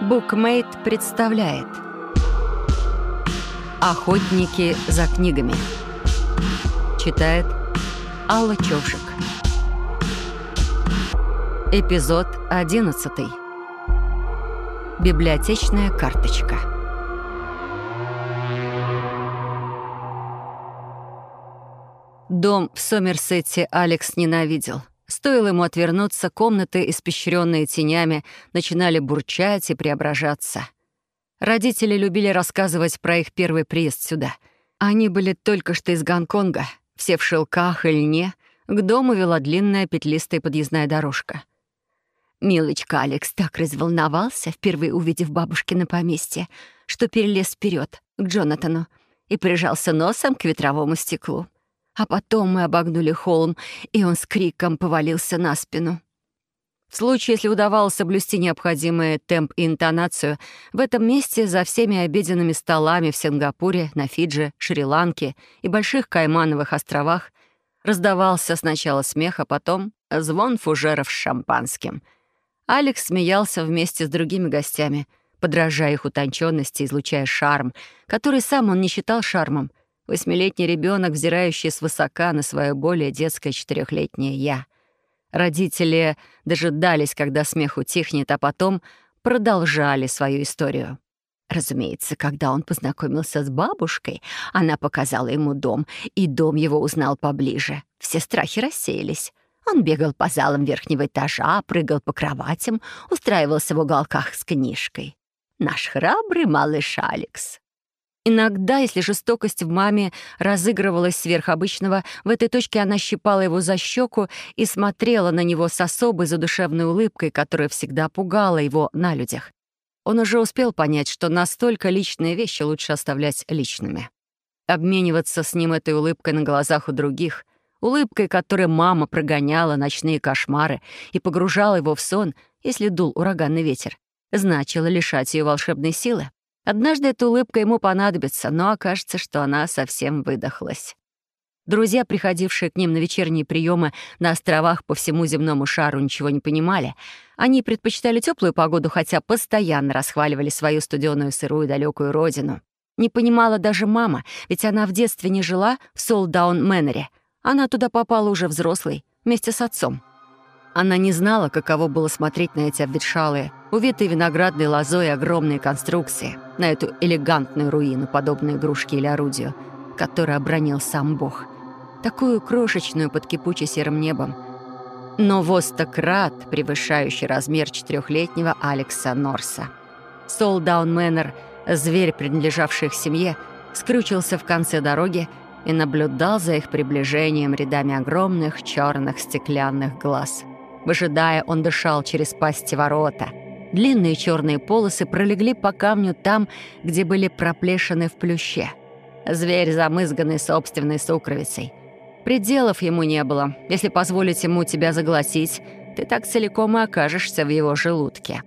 Букмейт представляет Охотники за книгами Читает Алла Човжик Эпизод 11 Библиотечная карточка. Дом в Сомерсете Алекс ненавидел. Стоило ему отвернуться, комнаты, испещренные тенями, начинали бурчать и преображаться. Родители любили рассказывать про их первый приезд сюда. Они были только что из Гонконга, все в шелках и льне. К дому вела длинная петлистая подъездная дорожка. Милочка Алекс так разволновался, впервые увидев бабушкино поместье, что перелез вперед к Джонатану и прижался носом к ветровому стеклу. А потом мы обогнули холм, и он с криком повалился на спину. В случае, если удавалось соблюсти необходимый темп и интонацию, в этом месте за всеми обеденными столами в Сингапуре, на Фиджи, Шри-Ланке и Больших Каймановых островах раздавался сначала смех, а потом звон фужеров с шампанским. Алекс смеялся вместе с другими гостями, подражая их утонченности, излучая шарм, который сам он не считал шармом — Восьмилетний ребенок, взирающий свысока на свое более детское четырехлетнее «я». Родители дожидались, когда смех утихнет, а потом продолжали свою историю. Разумеется, когда он познакомился с бабушкой, она показала ему дом, и дом его узнал поближе. Все страхи рассеялись. Он бегал по залам верхнего этажа, прыгал по кроватям, устраивался в уголках с книжкой. Наш храбрый малыш Алекс. Иногда, если жестокость в маме разыгрывалась сверх обычного, в этой точке она щипала его за щеку и смотрела на него с особой задушевной улыбкой, которая всегда пугала его на людях. Он уже успел понять, что настолько личные вещи лучше оставлять личными. Обмениваться с ним этой улыбкой на глазах у других, улыбкой, которой мама прогоняла ночные кошмары и погружала его в сон, если дул ураганный ветер, значило лишать ее волшебной силы. Однажды эта улыбка ему понадобится, но окажется, что она совсем выдохлась. Друзья, приходившие к ним на вечерние приемы на островах по всему земному шару, ничего не понимали. Они предпочитали теплую погоду, хотя постоянно расхваливали свою студеную, сырую, далекую родину. Не понимала даже мама, ведь она в детстве не жила в Солдаун-Мэннере. Она туда попала уже взрослой, вместе с отцом. Она не знала, каково было смотреть на эти обветшалые, увитые виноградной лозой огромные конструкции, на эту элегантную руину, подобную игрушке или орудию, которую обронил сам Бог. Такую крошечную под кипуче-серым небом. Но востократ, превышающий размер четырехлетнего Алекса Норса. Солдаун Мэннер, зверь, принадлежавший их семье, скрючился в конце дороги и наблюдал за их приближением рядами огромных черных стеклянных глаз — Выжидая, он дышал через пасти ворота. Длинные черные полосы пролегли по камню там, где были проплешины в плюще. Зверь, замызганный собственной сукровицей. Пределов ему не было. Если позволить ему тебя заглотить, ты так целиком и окажешься в его желудке.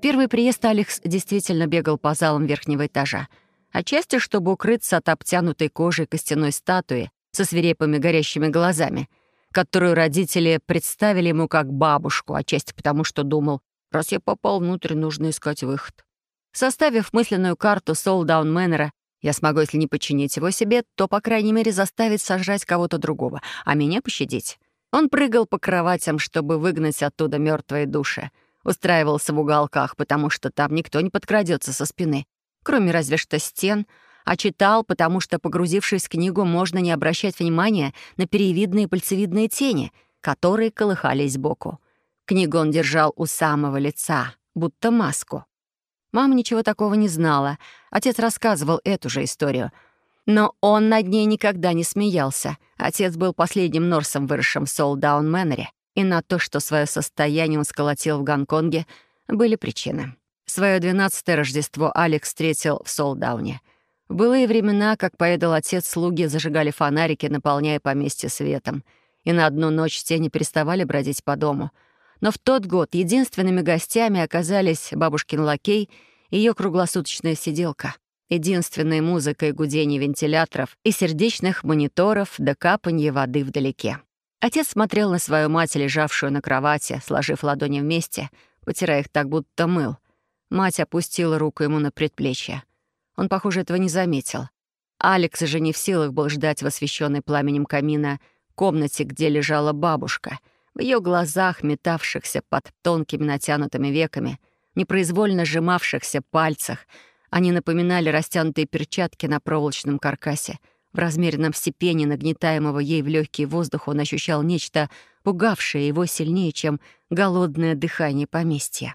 Первый приезд Алекс действительно бегал по залам верхнего этажа. Отчасти, чтобы укрыться от обтянутой кожи костяной статуи со свирепыми горящими глазами — которую родители представили ему как бабушку, отчасти потому, что думал, раз я попал внутрь, нужно искать выход. Составив мысленную карту Солдаун Мэннера, я смогу, если не подчинить его себе, то, по крайней мере, заставить сожрать кого-то другого, а меня пощадить. Он прыгал по кроватям, чтобы выгнать оттуда мертвые души. Устраивался в уголках, потому что там никто не подкрадется со спины, кроме разве что стен — а читал, потому что, погрузившись в книгу, можно не обращать внимания на перевидные пальцевидные тени, которые колыхались сбоку. Книгу он держал у самого лица, будто маску. Мама ничего такого не знала. Отец рассказывал эту же историю. Но он над ней никогда не смеялся. Отец был последним Норсом, выросшим в Солдаун Мэннере, и на то, что свое состояние он сколотил в Гонконге, были причины. Свое двенадцатое Рождество Алекс встретил в Солдауне — в былые времена, как поведал отец, слуги зажигали фонарики, наполняя поместье светом. И на одну ночь тени переставали бродить по дому. Но в тот год единственными гостями оказались бабушкин лакей и ее круглосуточная сиделка. Единственной музыкой гудение вентиляторов и сердечных мониторов до капанья воды вдалеке. Отец смотрел на свою мать, лежавшую на кровати, сложив ладони вместе, потирая их так, будто мыл. Мать опустила руку ему на предплечье. Он, похоже, этого не заметил. Алекс же не в силах был ждать в освещенной пламенем камина комнате, где лежала бабушка. В ее глазах, метавшихся под тонкими натянутыми веками, непроизвольно сжимавшихся пальцах, они напоминали растянутые перчатки на проволочном каркасе. В размеренном степени нагнетаемого ей в легкий воздух он ощущал нечто, пугавшее его сильнее, чем голодное дыхание поместья.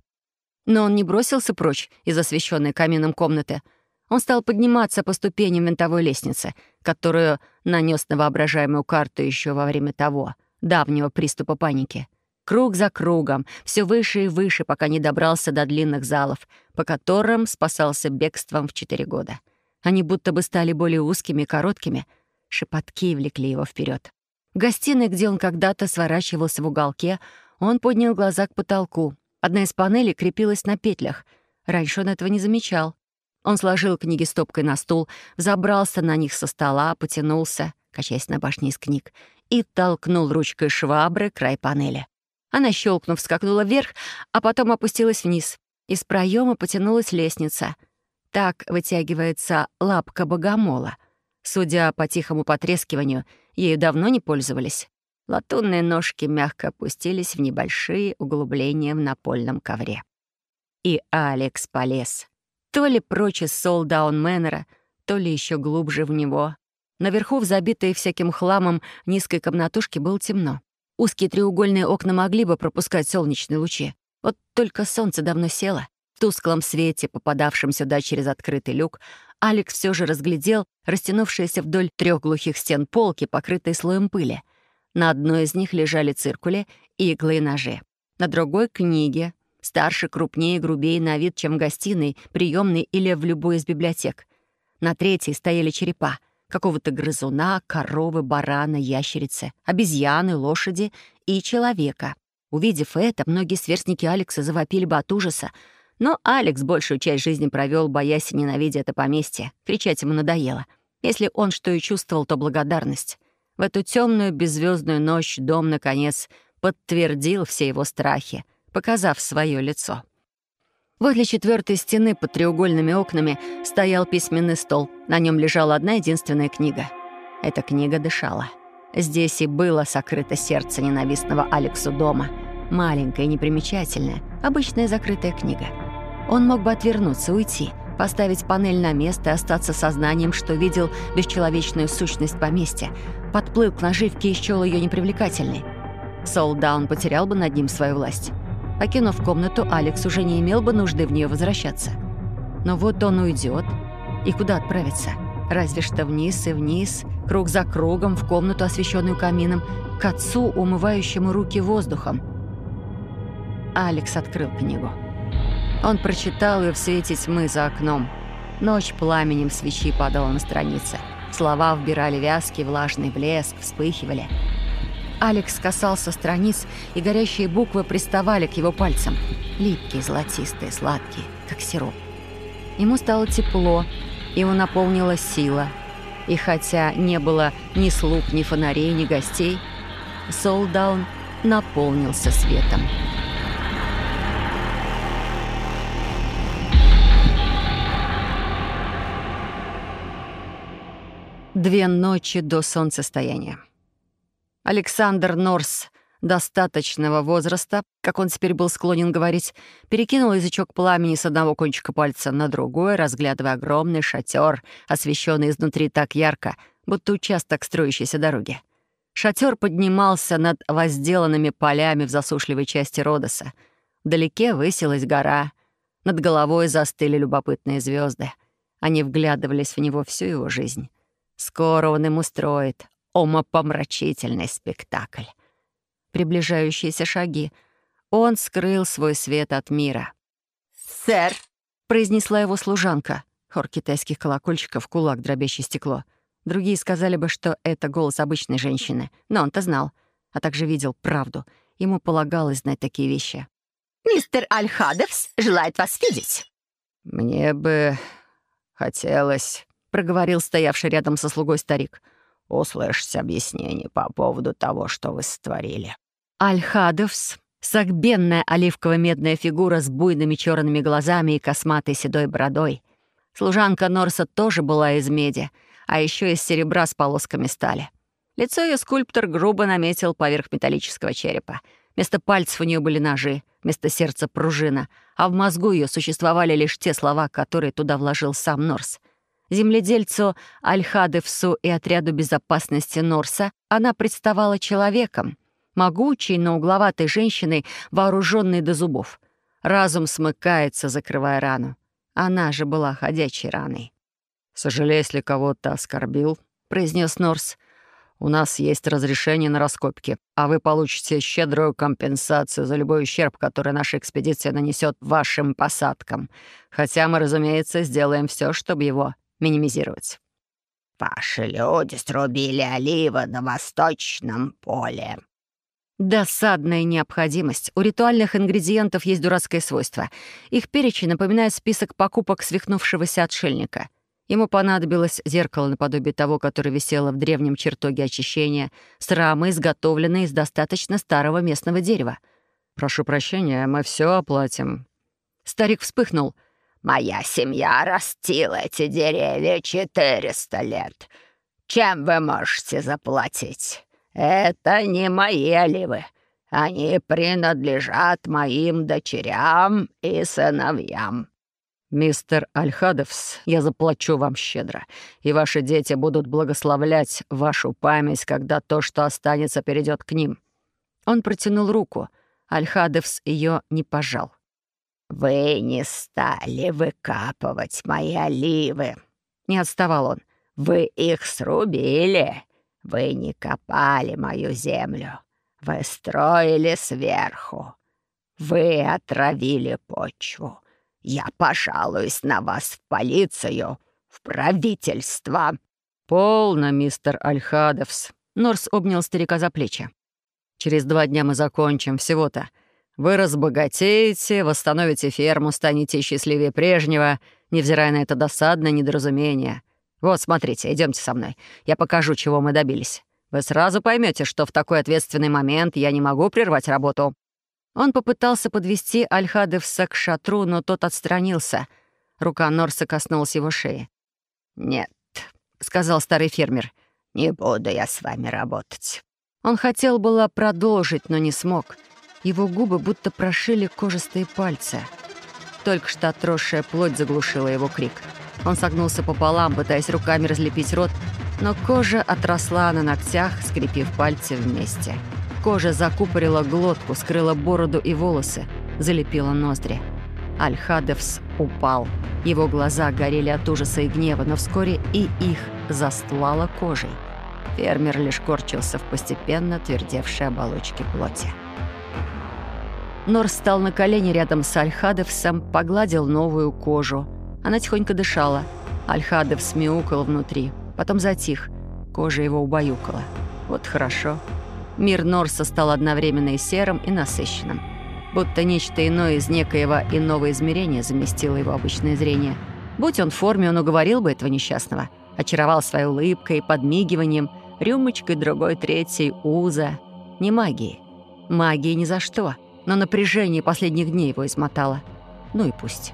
Но он не бросился прочь из освещенной камином комнаты. Он стал подниматься по ступеням винтовой лестницы, которую нанес на воображаемую карту еще во время того, давнего приступа паники. Круг за кругом, все выше и выше, пока не добрался до длинных залов, по которым спасался бегством в четыре года. Они будто бы стали более узкими и короткими. Шепотки влекли его вперед. В гостиной, где он когда-то сворачивался в уголке, он поднял глаза к потолку. Одна из панелей крепилась на петлях. Раньше он этого не замечал. Он сложил книги стопкой на стул, забрался на них со стола, потянулся, качаясь на башне из книг, и толкнул ручкой швабры край панели. Она, щелкнув, скакнула вверх, а потом опустилась вниз. Из проема потянулась лестница. Так вытягивается лапка богомола. Судя по тихому потрескиванию, ею давно не пользовались. Латунные ножки мягко опустились в небольшие углубления в напольном ковре. И Алекс полез. То ли прочь из Солдаун Мэннера, то ли еще глубже в него. Наверху, в забитой всяким хламом низкой комнатушке, было темно. Узкие треугольные окна могли бы пропускать солнечные лучи. Вот только солнце давно село. В тусклом свете, попадавшем сюда через открытый люк, Алекс все же разглядел растянувшиеся вдоль трех глухих стен полки, покрытые слоем пыли. На одной из них лежали циркули, иглы и ножи. На другой — книги, старше, крупнее, грубее на вид, чем в гостиной, приемной или в любой из библиотек. На третьей стояли черепа — какого-то грызуна, коровы, барана, ящерицы, обезьяны, лошади и человека. Увидев это, многие сверстники Алекса завопили бы от ужаса, но Алекс большую часть жизни провел, боясь и ненавидя это поместье. Кричать ему надоело. Если он что и чувствовал, то благодарность. В эту темную беззвездную ночь дом, наконец, подтвердил все его страхи, показав свое лицо. Возле четвертой стены под треугольными окнами стоял письменный стол. На нем лежала одна единственная книга. Эта книга дышала. Здесь и было сокрыто сердце ненавистного Алексу дома. Маленькая, непримечательная, обычная закрытая книга. Он мог бы отвернуться, уйти, поставить панель на место и остаться сознанием, что видел бесчеловечную сущность поместья, подплыл к наживке и счел ее непривлекательной. Солдаун потерял бы над ним свою власть. Покинув комнату, Алекс уже не имел бы нужды в нее возвращаться. Но вот он уйдет. И куда отправиться? Разве что вниз и вниз, круг за кругом, в комнату, освещенную камином, к отцу, умывающему руки воздухом. Алекс открыл книгу. Он прочитал ее в свете тьмы за окном. Ночь пламенем свечи падала на страницы. Слова вбирали вязкий влажный блеск, вспыхивали — Алекс касался страниц, и горящие буквы приставали к его пальцам. Липкие, золотистые, сладкие, как сироп. Ему стало тепло, его наполнила сила. И хотя не было ни слуг, ни фонарей, ни гостей, Солдаун наполнился светом. Две ночи до солнцестояния. Александр Норс достаточного возраста, как он теперь был склонен говорить, перекинул язычок пламени с одного кончика пальца на другой, разглядывая огромный шатер, освещенный изнутри так ярко, будто участок строящейся дороги. Шатер поднимался над возделанными полями в засушливой части Родоса. Вдалеке высилась гора. Над головой застыли любопытные звезды. Они вглядывались в него всю его жизнь. Скоро он им устроит умопомрачительный спектакль. Приближающиеся шаги. Он скрыл свой свет от мира. «Сэр!» — произнесла его служанка. Хор китайских колокольчиков, кулак, дробящее стекло. Другие сказали бы, что это голос обычной женщины, но он-то знал, а также видел правду. Ему полагалось знать такие вещи. «Мистер Альхадовс желает вас видеть». «Мне бы хотелось», — проговорил стоявший рядом со слугой старик — услышать объяснение по поводу того, что вы сотворили». Альхадовс Согбенная оливково-медная фигура с буйными черными глазами и косматой седой бородой. Служанка Норса тоже была из меди, а еще из серебра с полосками стали. Лицо ее скульптор грубо наметил поверх металлического черепа. Вместо пальцев у нее были ножи, вместо сердца — пружина, а в мозгу ее существовали лишь те слова, которые туда вложил сам Норс. Земледельцу Альхадевсу и отряду безопасности Норса она представала человеком, могучей, но угловатой женщиной, вооруженной до зубов. Разум смыкается, закрывая рану. Она же была ходячей раной. «Сожалею, если кого-то оскорбил», — произнес Норс. «У нас есть разрешение на раскопки, а вы получите щедрую компенсацию за любой ущерб, который наша экспедиция нанесет вашим посадкам. Хотя мы, разумеется, сделаем все, чтобы его минимизировать». «Ваши люди срубили оливы на восточном поле», Досадная необходимость. У ритуальных ингредиентов есть дурацкое свойство. Их перечень напоминает список покупок свихнувшегося отшельника. Ему понадобилось зеркало наподобие того, которое висело в древнем чертоге очищения, с рамой, изготовленной из достаточно старого местного дерева. «Прошу прощения, мы все оплатим». Старик вспыхнул. «Моя семья растила эти деревья четыреста лет. Чем вы можете заплатить? Это не мои оливы. Они принадлежат моим дочерям и сыновьям». «Мистер Альхадовс, я заплачу вам щедро, и ваши дети будут благословлять вашу память, когда то, что останется, перейдет к ним». Он протянул руку. Альхадовс ее не пожал. «Вы не стали выкапывать мои оливы», — не отставал он. «Вы их срубили. Вы не копали мою землю. Вы строили сверху. Вы отравили почву. Я пожалуюсь на вас в полицию, в правительство». «Полно, мистер Альхадовс». Норс обнял старика за плечи. «Через два дня мы закончим всего-то. Вы разбогатеете, восстановите ферму, станете счастливее прежнего, невзирая на это досадное недоразумение. Вот, смотрите, идемте со мной. Я покажу, чего мы добились. Вы сразу поймете, что в такой ответственный момент я не могу прервать работу». Он попытался подвести Альхадевса к шатру, но тот отстранился. Рука Норса коснулась его шеи. «Нет», — сказал старый фермер, — «не буду я с вами работать». Он хотел было продолжить, но не смог. Его губы будто прошили кожистые пальцы. Только что отросшая плоть заглушила его крик. Он согнулся пополам, пытаясь руками разлепить рот, но кожа отросла на ногтях, скрепив пальцы вместе. Кожа закупорила глотку, скрыла бороду и волосы, залепила ноздри. Альхадевс упал. Его глаза горели от ужаса и гнева, но вскоре и их застлала кожей. Фермер лишь корчился в постепенно твердевшей оболочке плоти. Нор встал на колени рядом с Альхадевсом, погладил новую кожу. Она тихонько дышала. Альхадевс мяукал внутри, потом затих. Кожа его убаюкала. Вот хорошо. Мир Норса стал одновременно и серым, и насыщенным. Будто нечто иное из некоего иного измерения заместило его обычное зрение. Будь он в форме, он уговорил бы этого несчастного. Очаровал своей улыбкой, подмигиванием, рюмочкой другой, третьей, уза. Не магии. Магии ни за что. Но напряжение последних дней его измотало. Ну и пусть.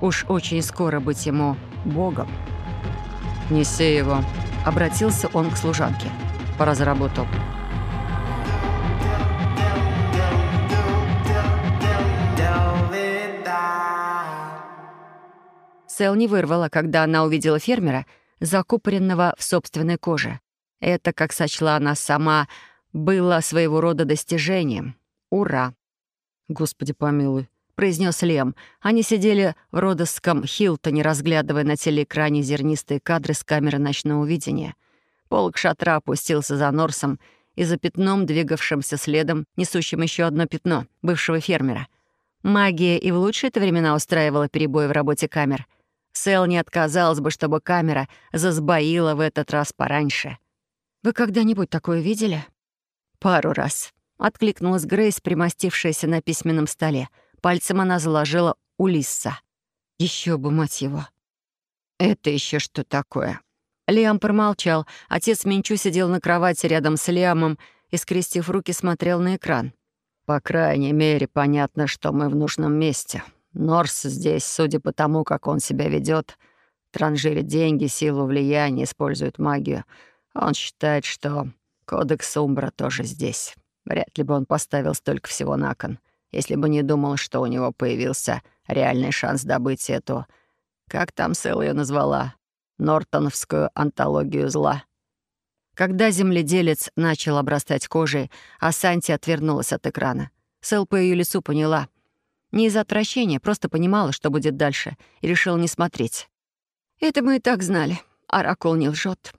Уж очень скоро быть ему богом. «Неси его», — обратился он к служанке. «Пора за работу». Сэл не вырвала, когда она увидела фермера, закупоренного в собственной коже. Это, как сочла она сама, было своего рода достижением. Ура! «Господи помилуй», — произнес Лем. Они сидели в Родосском Хилтоне, разглядывая на телеэкране зернистые кадры с камеры ночного видения. Полк шатра опустился за Норсом и за пятном, двигавшимся следом, несущим еще одно пятно, бывшего фермера. Магия и в лучшие-то времена устраивала перебои в работе камер — Сэл не отказалась бы, чтобы камера засбоила в этот раз пораньше. «Вы когда-нибудь такое видели?» «Пару раз», — откликнулась Грейс, примостившаяся на письменном столе. Пальцем она заложила Улисса. Еще бы, мать его!» «Это еще что такое?» Лиам промолчал. Отец Минчу сидел на кровати рядом с Лиамом и, скрестив руки, смотрел на экран. По крайней мере, понятно, что мы в нужном месте. Норс здесь, судя по тому, как он себя ведет, транжирит деньги, силу влияния, использует магию. Он считает, что Кодекс Умбра тоже здесь. Вряд ли бы он поставил столько всего на кон, если бы не думал, что у него появился реальный шанс добыть эту... Как там Сэл ее назвала? Нортоновскую антологию зла. Когда земледелец начал обрастать кожей, а Санти отвернулась от экрана. Сэл по ее лицу поняла. Не из-за отвращения, просто понимала, что будет дальше, и решила не смотреть. «Это мы и так знали. Оракул не лжет.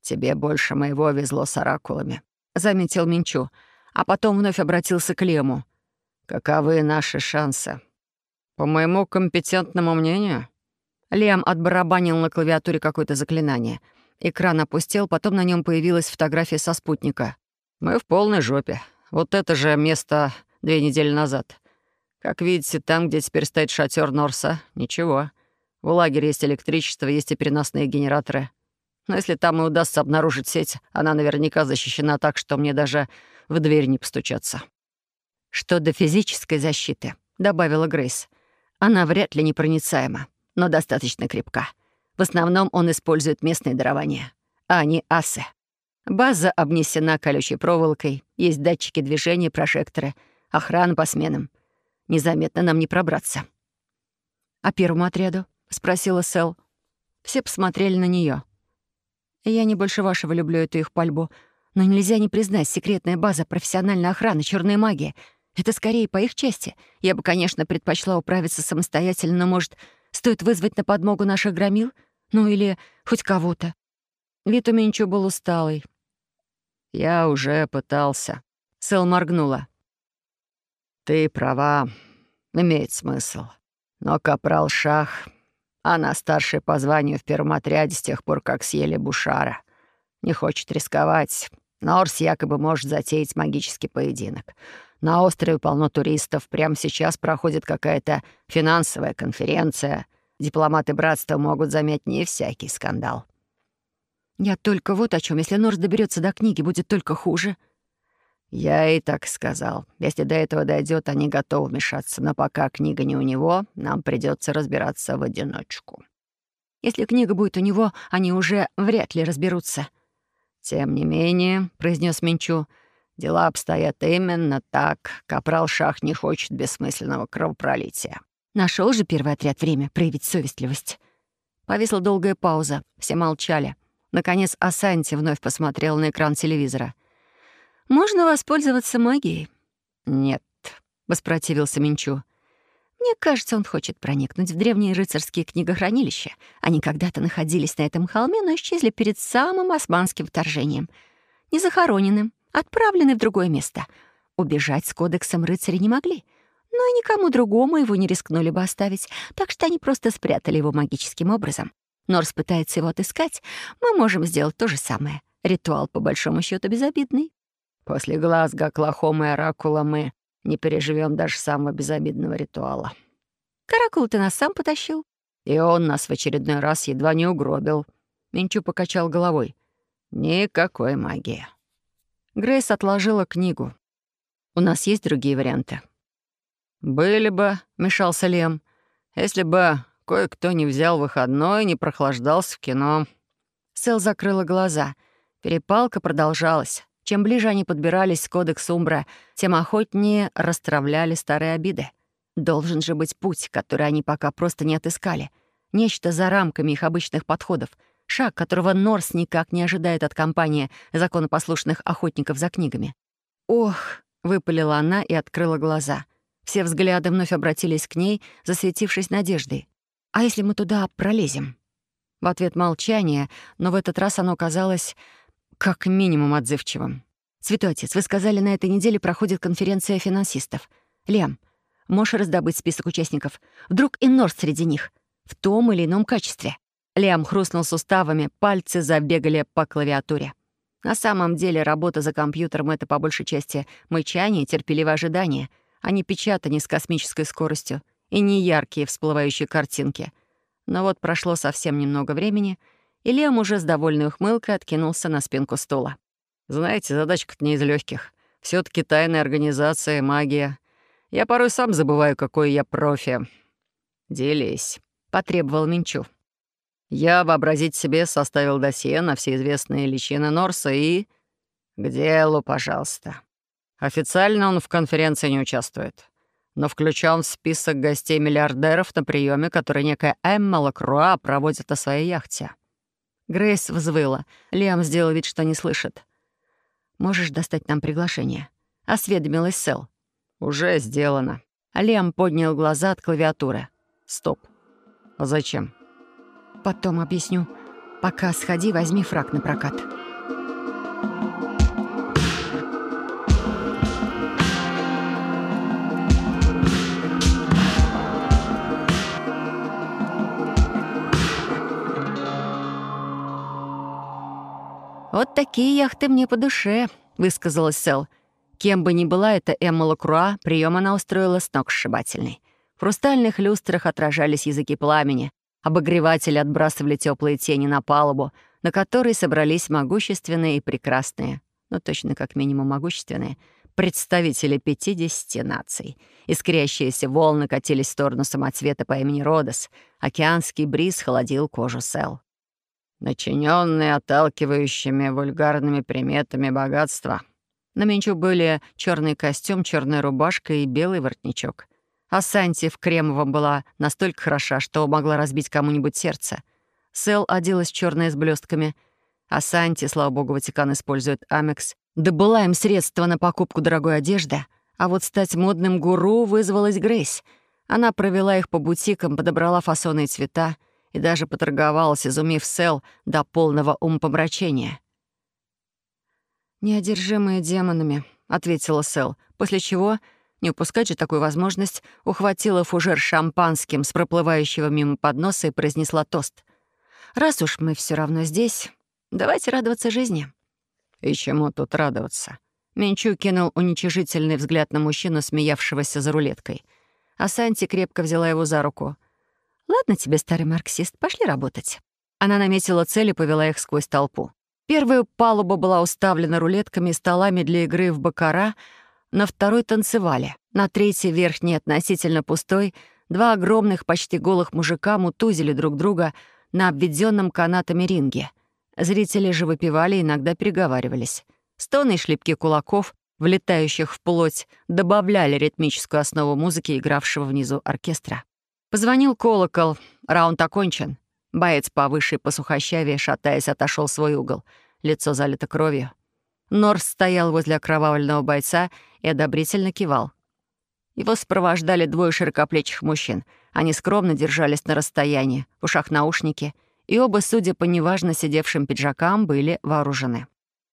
«Тебе больше моего везло с оракулами», — заметил Минчу, а потом вновь обратился к Лему. «Каковы наши шансы?» «По моему компетентному мнению?» Лем отбарабанил на клавиатуре какое-то заклинание. Экран опустел, потом на нем появилась фотография со спутника. «Мы в полной жопе. Вот это же место две недели назад. Как видите, там, где теперь стоит шатер Норса, ничего. В лагере есть электричество, есть и переносные генераторы. Но если там и удастся обнаружить сеть, она наверняка защищена так, что мне даже в дверь не постучаться. «Что до физической защиты», — добавила Грейс, — «она вряд ли непроницаема, но достаточно крепка. В основном он использует местные дарования, а не асы. База обнесена колючей проволокой, есть датчики движения, прожекторы, охрана по сменам. Незаметно нам не пробраться». «А первому отряду?» — спросила Сэл. Все посмотрели на нее. Я не больше вашего люблю эту их пальбу. Но нельзя не признать, секретная база, профессиональная охрана, черная магия — это скорее по их части. Я бы, конечно, предпочла управиться самостоятельно, но, может, стоит вызвать на подмогу наших громил? Ну или хоть кого-то. Вид у Минчу был усталый. «Я уже пытался». Сэл моргнула. «Ты права. Имеет смысл. Но капрал Шах она старшая по званию в первом отряде с тех пор, как съели Бушара. Не хочет рисковать. Норс якобы может затеять магический поединок. На острове полно туристов. Прямо сейчас проходит какая-то финансовая конференция. Дипломаты братства могут заметить не всякий скандал. Я только вот о чем. Если Норс доберется до книги, будет только хуже. Я и так сказал. Если до этого дойдет, они готовы вмешаться. Но пока книга не у него, нам придется разбираться в одиночку. Если книга будет у него, они уже вряд ли разберутся. Тем не менее, произнес Минчу, дела обстоят именно так. Капрал Шах не хочет бессмысленного кровопролития. Нашел же первый отряд время проявить совестливость. Повисла долгая пауза. Все молчали. Наконец Асанти вновь посмотрел на экран телевизора — можно воспользоваться магией». «Нет», — воспротивился Минчу. «Мне кажется, он хочет проникнуть в древние рыцарские книгохранилища. Они когда-то находились на этом холме, но исчезли перед самым османским вторжением. Не захороненным, отправлены в другое место. Убежать с кодексом рыцари не могли, но и никому другому его не рискнули бы оставить, так что они просто спрятали его магическим образом. Норс пытается его отыскать, мы можем сделать то же самое. Ритуал, по большому счету безобидный. После Глазго, Оклахомы и Оракула мы не переживем даже самого безобидного ритуала. Каракул ты нас сам потащил. И он нас в очередной раз едва не угробил. Минчу покачал головой. Никакой магии. Грейс отложила книгу. У нас есть другие варианты. «Были бы», — мешался Лем, «если бы кое-кто не взял выходной, не прохлаждался в кино». Сэл закрыла глаза. Перепалка продолжалась. Чем ближе они подбирались к кодексу Умбра, тем охотнее расстравляли старые обиды. Должен же быть путь, который они пока просто не отыскали. Нечто за рамками их обычных подходов. Шаг, которого Норс никак не ожидает от компании законопослушных охотников за книгами. «Ох!» — выпалила она и открыла глаза. Все взгляды вновь обратились к ней, засветившись надеждой. «А если мы туда пролезем?» В ответ молчание, но в этот раз оно казалось как минимум отзывчивым. «Святой отец, вы сказали, на этой неделе проходит конференция финансистов. Лиам, можешь раздобыть список участников? Вдруг и Норс среди них? В том или ином качестве?» Лиам хрустнул суставами, пальцы забегали по клавиатуре. На самом деле работа за компьютером — это по большей части мычание и терпеливое ожидание, а не печатание с космической скоростью и не яркие всплывающие картинки. Но вот прошло совсем немного времени — и Лем уже с довольной ухмылкой откинулся на спинку стула. «Знаете, задачка-то не из легких. все таки тайная организация, магия. Я порой сам забываю, какой я профи. Делись», — потребовал Минчу. Я вообразить себе составил досье на все известные личины Норса и... К делу, пожалуйста. Официально он в конференции не участвует, но включен в список гостей миллиардеров на приеме, который некая Эмма Лакруа проводит на своей яхте. Грейс взвыла. Лиам сделал вид, что не слышит. «Можешь достать нам приглашение?» — осведомилась Сэл. «Уже сделано». Лиам поднял глаза от клавиатуры. «Стоп. А зачем?» «Потом объясню. Пока сходи, возьми фраг на прокат». Такие яхты мне по душе», — высказалась Сэл. Кем бы ни была эта Эмма Лакруа, прием она устроила с ног сшибательный. В хрустальных люстрах отражались языки пламени, обогреватели отбрасывали теплые тени на палубу, на которой собрались могущественные и прекрасные, но точно как минимум могущественные, представители 50 наций. Искрящиеся волны катились в сторону самоцвета по имени Родос. Океанский бриз холодил кожу Сэл начиненные отталкивающими вульгарными приметами богатства. На Менчу были черный костюм, черная рубашка и белый воротничок. А Санти в кремовом была настолько хороша, что могла разбить кому-нибудь сердце. Сэл оделась черная с блестками, а Санти, слава богу, Ватикан использует Амекс, добыла им средства на покупку дорогой одежды, а вот стать модным гуру вызвалась Грейс. Она провела их по бутикам, подобрала фасоны и цвета, и даже поторговалась, изумив Сел до полного умопомрачения. «Неодержимые демонами», — ответила Сел, после чего, не упускать же такую возможность, ухватила фужер шампанским с проплывающего мимо подноса и произнесла тост. «Раз уж мы все равно здесь, давайте радоваться жизни». «И чему тут радоваться?» Менчу кинул уничижительный взгляд на мужчину, смеявшегося за рулеткой. А Санти крепко взяла его за руку. «Ладно тебе, старый марксист, пошли работать». Она наметила цель и повела их сквозь толпу. Первая палуба была уставлена рулетками и столами для игры в бакара, на второй — танцевали, на третьей, верхней, относительно пустой, два огромных, почти голых мужика мутузили друг друга на обведенном канатами ринге. Зрители же выпивали и иногда переговаривались. Стоны и шлепки кулаков, влетающих в плоть, добавляли ритмическую основу музыки, игравшего внизу оркестра. Позвонил колокол. Раунд окончен. Боец повыше по сухощаве, шатаясь, отошел в свой угол. Лицо залито кровью. Норс стоял возле окровавленного бойца и одобрительно кивал. Его сопровождали двое широкоплечих мужчин. Они скромно держались на расстоянии, в ушах наушники, и оба, судя по неважно сидевшим пиджакам, были вооружены.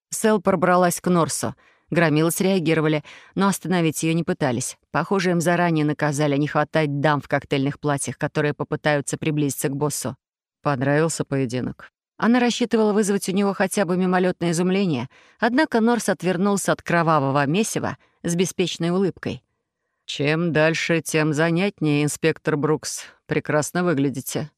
Сэл пробралась к Норсу — Громилы среагировали, но остановить ее не пытались. Похоже, им заранее наказали не хватать дам в коктейльных платьях, которые попытаются приблизиться к боссу. Понравился поединок. Она рассчитывала вызвать у него хотя бы мимолетное изумление, однако Норс отвернулся от кровавого месива с беспечной улыбкой. «Чем дальше, тем занятнее, инспектор Брукс. Прекрасно выглядите».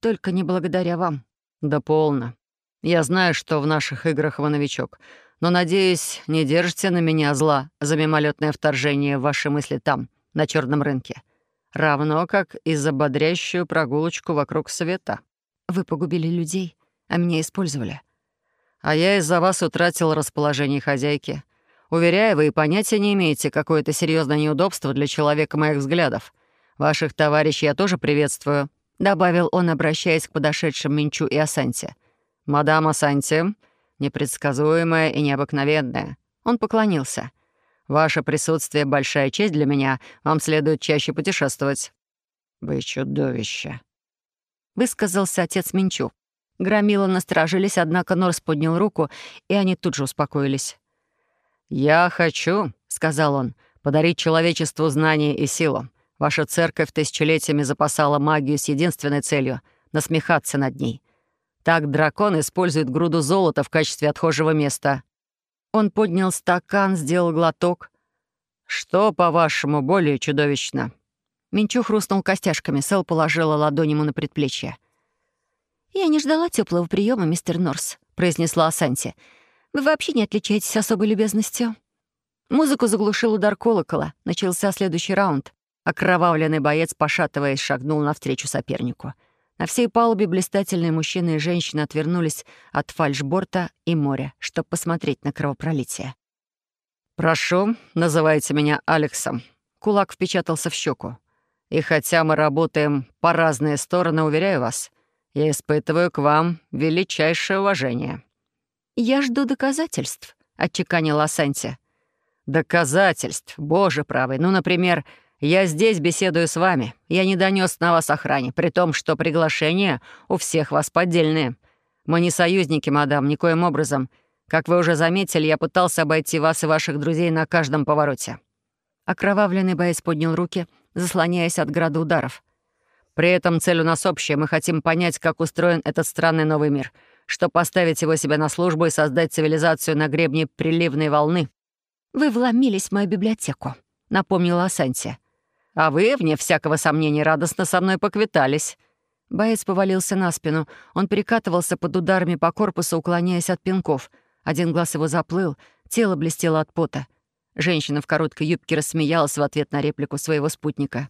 «Только не благодаря вам». «Да полно. Я знаю, что в наших играх вы новичок, но, надеюсь, не держите на меня зла за мимолетное вторжение в ваши мысли там, на черном рынке. Равно как и за бодрящую прогулочку вокруг света. Вы погубили людей, а меня использовали. А я из-за вас утратил расположение хозяйки. Уверяю, вы и понятия не имеете, какое это серьезное неудобство для человека моих взглядов. Ваших товарищей я тоже приветствую», — добавил он, обращаясь к подошедшим Минчу и Асанте. «Мадам Асанте, непредсказуемое и необыкновенное. Он поклонился. «Ваше присутствие — большая честь для меня. Вам следует чаще путешествовать». «Вы чудовище», — высказался отец Минчу. Громила насторожились, однако Норс поднял руку, и они тут же успокоились. «Я хочу», — сказал он, — «подарить человечеству знание и силу. Ваша церковь тысячелетиями запасала магию с единственной целью — насмехаться над ней. Так дракон использует груду золота в качестве отхожего места. Он поднял стакан, сделал глоток. «Что, по-вашему, более чудовищно?» Минчу хрустнул костяшками, Сэл положила ладонь ему на предплечье. «Я не ждала теплого приема, мистер Норс», — произнесла Асанти. «Вы вообще не отличаетесь особой любезностью». Музыку заглушил удар колокола. Начался следующий раунд. Окровавленный боец, пошатываясь, шагнул навстречу сопернику. На всей палубе блистательные мужчины и женщины отвернулись от фальшборта и моря, чтобы посмотреть на кровопролитие. «Прошу, называйте меня Алексом». Кулак впечатался в щеку. «И хотя мы работаем по разные стороны, уверяю вас, я испытываю к вам величайшее уважение». «Я жду доказательств», — отчеканила Асанти. «Доказательств, боже правый. Ну, например, я здесь беседую с вами. Я не донес на вас охране, при том, что приглашения у всех вас поддельные. Мы не союзники, мадам, никоим образом. Как вы уже заметили, я пытался обойти вас и ваших друзей на каждом повороте». Окровавленный боец поднял руки, заслоняясь от града ударов. «При этом цель у нас общая. Мы хотим понять, как устроен этот странный новый мир, чтобы поставить его себе на службу и создать цивилизацию на гребне приливной волны». «Вы вломились в мою библиотеку», — напомнила Асанти. А вы, вне всякого сомнения, радостно со мной поквитались». Боец повалился на спину. Он перекатывался под ударами по корпусу, уклоняясь от пинков. Один глаз его заплыл, тело блестело от пота. Женщина в короткой юбке рассмеялась в ответ на реплику своего спутника.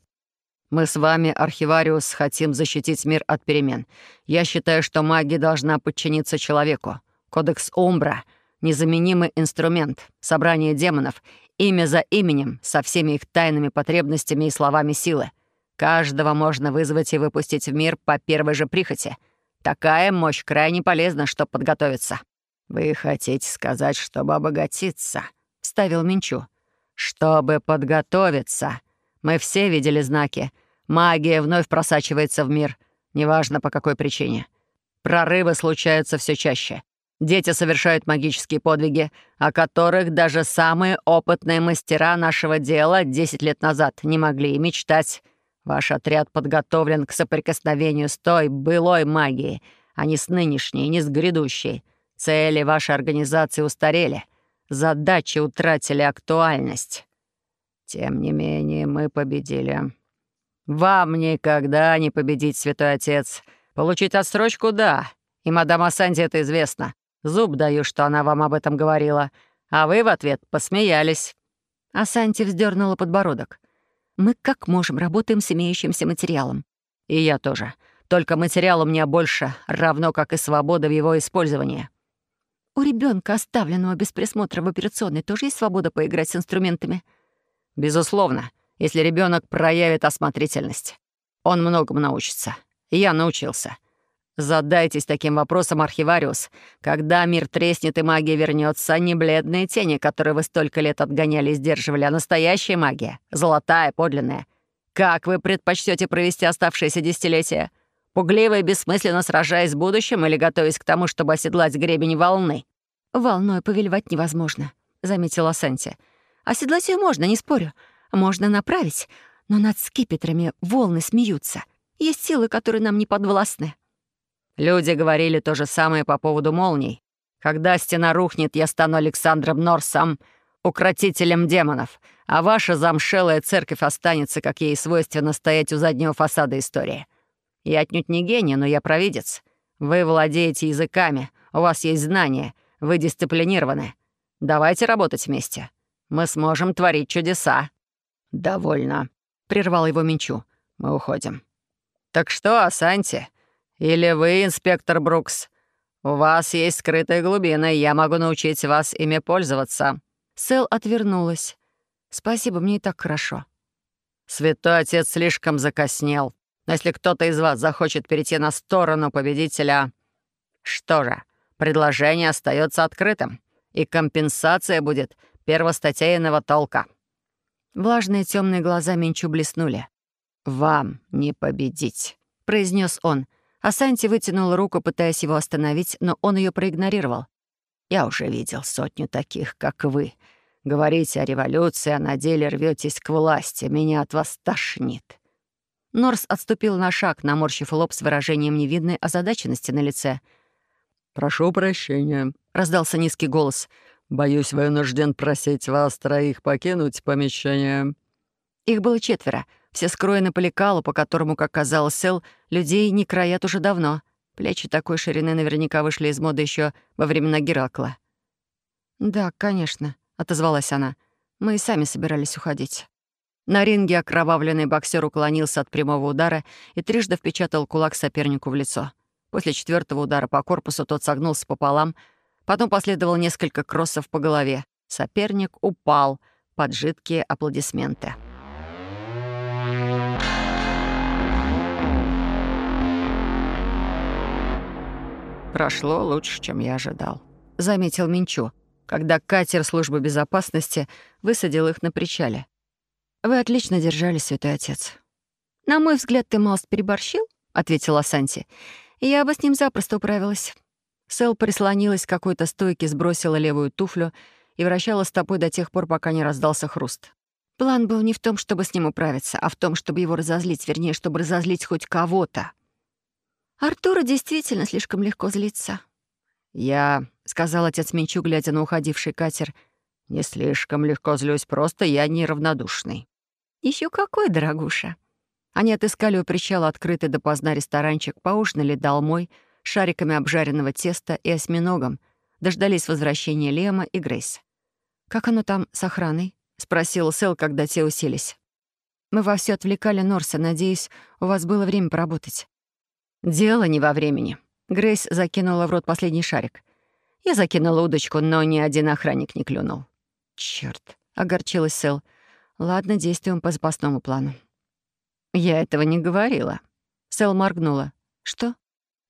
«Мы с вами, архивариус, хотим защитить мир от перемен. Я считаю, что магия должна подчиниться человеку. Кодекс Умбра — незаменимый инструмент, собрание демонов Имя за именем, со всеми их тайными потребностями и словами силы. Каждого можно вызвать и выпустить в мир по первой же прихоти. Такая мощь крайне полезна, чтобы подготовиться. «Вы хотите сказать, чтобы обогатиться?» — вставил Минчу. «Чтобы подготовиться. Мы все видели знаки. Магия вновь просачивается в мир, неважно по какой причине. Прорывы случаются все чаще. Дети совершают магические подвиги, о которых даже самые опытные мастера нашего дела 10 лет назад не могли и мечтать. Ваш отряд подготовлен к соприкосновению с той былой магией, а не с нынешней, не с грядущей. Цели вашей организации устарели. Задачи утратили актуальность. Тем не менее, мы победили. Вам никогда не победить, святой отец. Получить отсрочку — да. И мадам Асанди это известно. Зуб даю, что она вам об этом говорила. А вы в ответ посмеялись». А Санти вздернула подбородок. «Мы как можем работаем с имеющимся материалом». «И я тоже. Только материал у меня больше, равно как и свобода в его использовании». «У ребенка, оставленного без присмотра в операционной, тоже есть свобода поиграть с инструментами?» «Безусловно, если ребенок проявит осмотрительность. Он многому научится. Я научился. Задайтесь таким вопросом, архивариус. Когда мир треснет и магия вернется, не бледные тени, которые вы столько лет отгоняли и сдерживали, а настоящая магия, золотая, подлинная. Как вы предпочтете провести оставшиеся десятилетия? Пугливо и бессмысленно сражаясь с будущим или готовясь к тому, чтобы оседлать гребень волны? «Волной повелевать невозможно», — заметила Санти. «Оседлать ее можно, не спорю. Можно направить, но над скипетрами волны смеются. Есть силы, которые нам не подвластны». Люди говорили то же самое по поводу молний. Когда стена рухнет, я стану Александром Норсом, укротителем демонов, а ваша замшелая церковь останется, как ей свойственно, стоять у заднего фасада истории. Я отнюдь не гений, но я провидец. Вы владеете языками, у вас есть знания, вы дисциплинированы. Давайте работать вместе. Мы сможем творить чудеса». «Довольно», — прервал его Минчу. «Мы уходим». «Так что, Асанти, или вы, инспектор Брукс? У вас есть скрытая глубина, и я могу научить вас ими пользоваться». Сэл отвернулась. «Спасибо, мне и так хорошо». «Святой отец слишком закоснел. Но если кто-то из вас захочет перейти на сторону победителя...» «Что же, предложение остается открытым, и компенсация будет первостатейного толка». Влажные темные глаза Минчу блеснули. «Вам не победить», — произнес он, — а Санти вытянула руку, пытаясь его остановить, но он ее проигнорировал. «Я уже видел сотню таких, как вы. Говорите о революции, а на деле рветесь к власти. Меня от вас тошнит». Норс отступил на шаг, наморщив лоб с выражением невидной озадаченности на лице. «Прошу прощения», — раздался низкий голос. «Боюсь, вынужден просить вас троих покинуть помещение». Их было четверо — все скроены по лекалу, по которому, как казалось Сэл, людей не краят уже давно. Плечи такой ширины наверняка вышли из моды еще во времена Геракла. «Да, конечно», — отозвалась она. Мы и сами собирались уходить. На ринге окровавленный боксер уклонился от прямого удара и трижды впечатал кулак сопернику в лицо. После четвертого удара по корпусу тот согнулся пополам, потом последовало несколько кроссов по голове. Соперник упал под жидкие аплодисменты. «Прошло лучше, чем я ожидал», — заметил Минчу, когда катер службы безопасности высадил их на причале. «Вы отлично держались, святой отец». «На мой взгляд, ты малость переборщил?» — ответила Санти. «Я бы с ним запросто управилась». Сэл прислонилась к какой-то стойке, сбросила левую туфлю и вращала стопой до тех пор, пока не раздался хруст. План был не в том, чтобы с ним управиться, а в том, чтобы его разозлить, вернее, чтобы разозлить хоть кого-то. Артура действительно слишком легко злиться. «Я», — сказал отец Минчу, глядя на уходивший катер, — «не слишком легко злюсь, просто я неравнодушный». Еще какой, дорогуша!» Они отыскали у причала открытый допоздна ресторанчик, поужинали долмой, шариками обжаренного теста и осьминогом, дождались возвращения Лема и Грейс. «Как оно там с охраной?» — спросил Сэл, когда те уселись. «Мы во все отвлекали Норса. Надеюсь, у вас было время поработать». «Дело не во времени». Грейс закинула в рот последний шарик. Я закинула удочку, но ни один охранник не клюнул. «Чёрт», — огорчилась Сэл. Ладно, действуем по запасному плану. Я этого не говорила. Сэл моргнула. Что?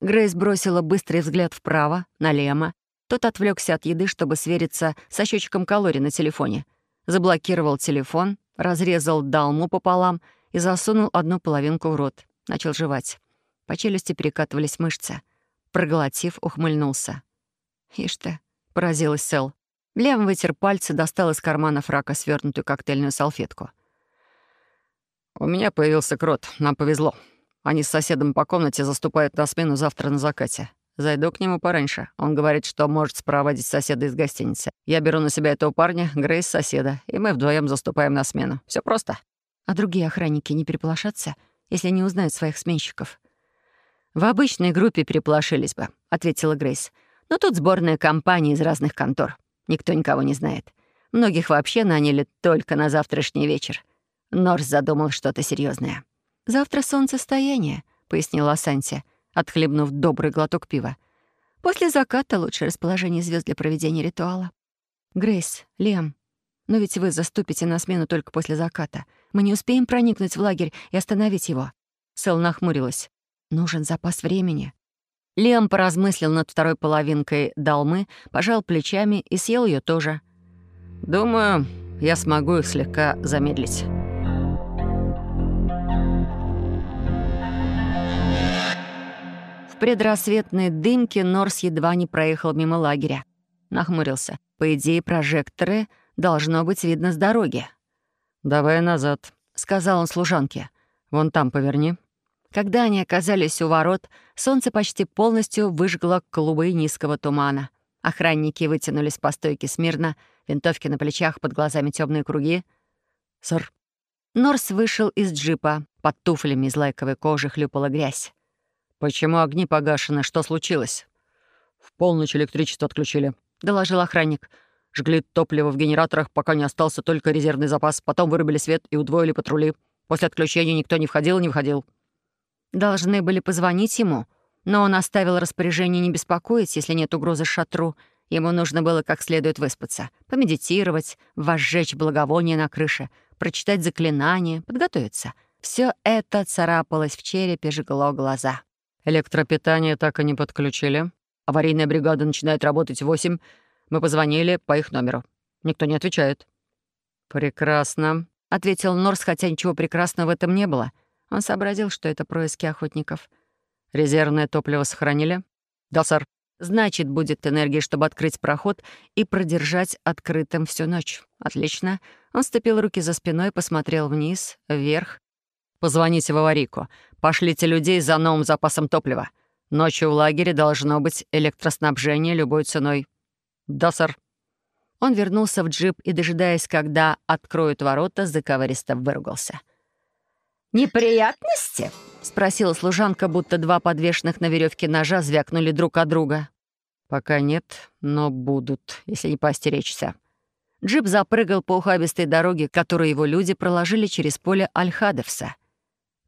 Грейс бросила быстрый взгляд вправо, на Лема. Тот отвлекся от еды, чтобы свериться со счетчиком калорий на телефоне. Заблокировал телефон, разрезал далму пополам и засунул одну половинку в рот. Начал жевать. По челюсти перекатывались мышцы. Проглотив, ухмыльнулся. «Ишь ты», — поразилась Сэл. Лем вытер пальцы, достал из кармана фрака свернутую коктейльную салфетку. «У меня появился крот. Нам повезло. Они с соседом по комнате заступают на смену завтра на закате. Зайду к нему пораньше. Он говорит, что может спроводить соседа из гостиницы. Я беру на себя этого парня, Грейс соседа, и мы вдвоем заступаем на смену. Все просто». «А другие охранники не переполошатся, если не узнают своих сменщиков?» «В обычной группе переполошились бы», — ответила Грейс. «Но тут сборная компания из разных контор. Никто никого не знает. Многих вообще наняли только на завтрашний вечер. Норс задумал что-то серьезное. «Завтра солнцестояние», — пояснила Санти, отхлебнув добрый глоток пива. «После заката лучшее расположение звезд для проведения ритуала». «Грейс, Лем, но ведь вы заступите на смену только после заката. Мы не успеем проникнуть в лагерь и остановить его». Сэл нахмурилась. «Нужен запас времени». Лем поразмыслил над второй половинкой долмы, пожал плечами и съел ее тоже. «Думаю, я смогу их слегка замедлить». В предрассветной дымке Норс едва не проехал мимо лагеря. Нахмурился. По идее, прожекторы должно быть видно с дороги. «Давай назад», — сказал он служанке. «Вон там поверни». Когда они оказались у ворот, солнце почти полностью выжгло клубы низкого тумана. Охранники вытянулись по стойке смирно, винтовки на плечах, под глазами темные круги. «Сэр». Норс вышел из джипа. Под туфлями из лайковой кожи хлюпала грязь. «Почему огни погашены? Что случилось?» «В полночь электричество отключили», — доложил охранник. «Жгли топливо в генераторах, пока не остался только резервный запас. Потом вырубили свет и удвоили патрули. После отключения никто не входил и не выходил». Должны были позвонить ему, но он оставил распоряжение не беспокоить, если нет угрозы шатру. Ему нужно было как следует выспаться, помедитировать, возжечь благовоние на крыше, прочитать заклинание, подготовиться. Все это царапалось в черепе, жгло глаза. «Электропитание так и не подключили. Аварийная бригада начинает работать в восемь. Мы позвонили по их номеру. Никто не отвечает». «Прекрасно», — ответил Норс, хотя ничего прекрасного в этом не было. Он сообразил, что это происки охотников. «Резервное топливо сохранили?» «Да, сэр». «Значит, будет энергия, чтобы открыть проход и продержать открытым всю ночь. Отлично». Он ступил руки за спиной, посмотрел вниз, вверх. «Позвоните в аварийку. Пошлите людей за новым запасом топлива. Ночью в лагере должно быть электроснабжение любой ценой». «Да, сэр». Он вернулся в джип и, дожидаясь, когда откроют ворота, заковыристо выругался. «Неприятности?» — спросила служанка, будто два подвешенных на веревке ножа звякнули друг от друга. «Пока нет, но будут, если не поостеречься». Джип запрыгал по ухабистой дороге, которую его люди проложили через поле Альхадовса.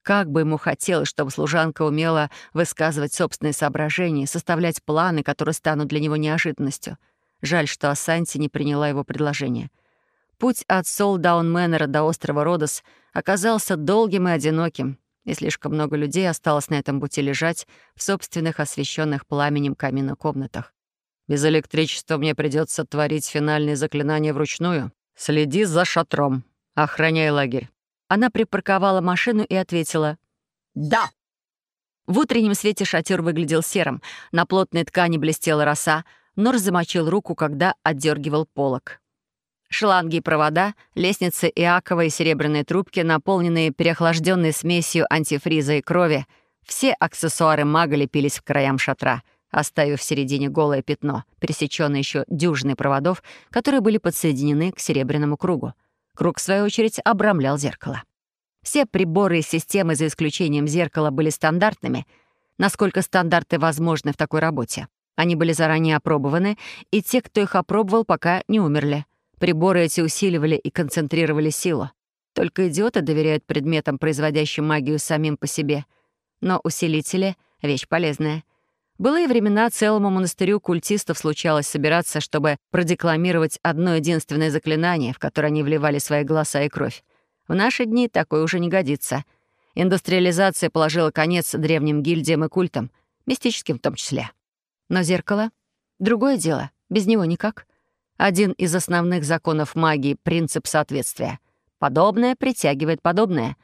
Как бы ему хотелось, чтобы служанка умела высказывать собственные соображения, составлять планы, которые станут для него неожиданностью. Жаль, что Асанти не приняла его предложение. Путь от Солдаун-Мэннера до острова Родос оказался долгим и одиноким, и слишком много людей осталось на этом пути лежать в собственных освещенных пламенем камина комнатах. Без электричества мне придется творить финальные заклинания вручную. Следи за шатром. Охраняй лагерь. Она припарковала машину и ответила «Да». В утреннем свете шатер выглядел серым. На плотной ткани блестела роса. Нор замочил руку, когда отдергивал полок. Шланги и провода, лестницы Иакова и серебряные трубки, наполненные переохлажденной смесью антифриза и крови, все аксессуары мага лепились в краям шатра — оставив в середине голое пятно, пересечённое еще дюжиной проводов, которые были подсоединены к серебряному кругу. Круг, в свою очередь, обрамлял зеркало. Все приборы и системы, за исключением зеркала, были стандартными, насколько стандарты возможны в такой работе. Они были заранее опробованы, и те, кто их опробовал, пока не умерли. Приборы эти усиливали и концентрировали силу. Только идиоты доверяют предметам, производящим магию самим по себе. Но усилители — вещь полезная — былые времена целому монастырю культистов случалось собираться, чтобы продекламировать одно единственное заклинание, в которое они вливали свои голоса и кровь. В наши дни такое уже не годится. Индустриализация положила конец древним гильдиям и культам, мистическим в том числе. Но зеркало — другое дело, без него никак. Один из основных законов магии — принцип соответствия. Подобное притягивает подобное.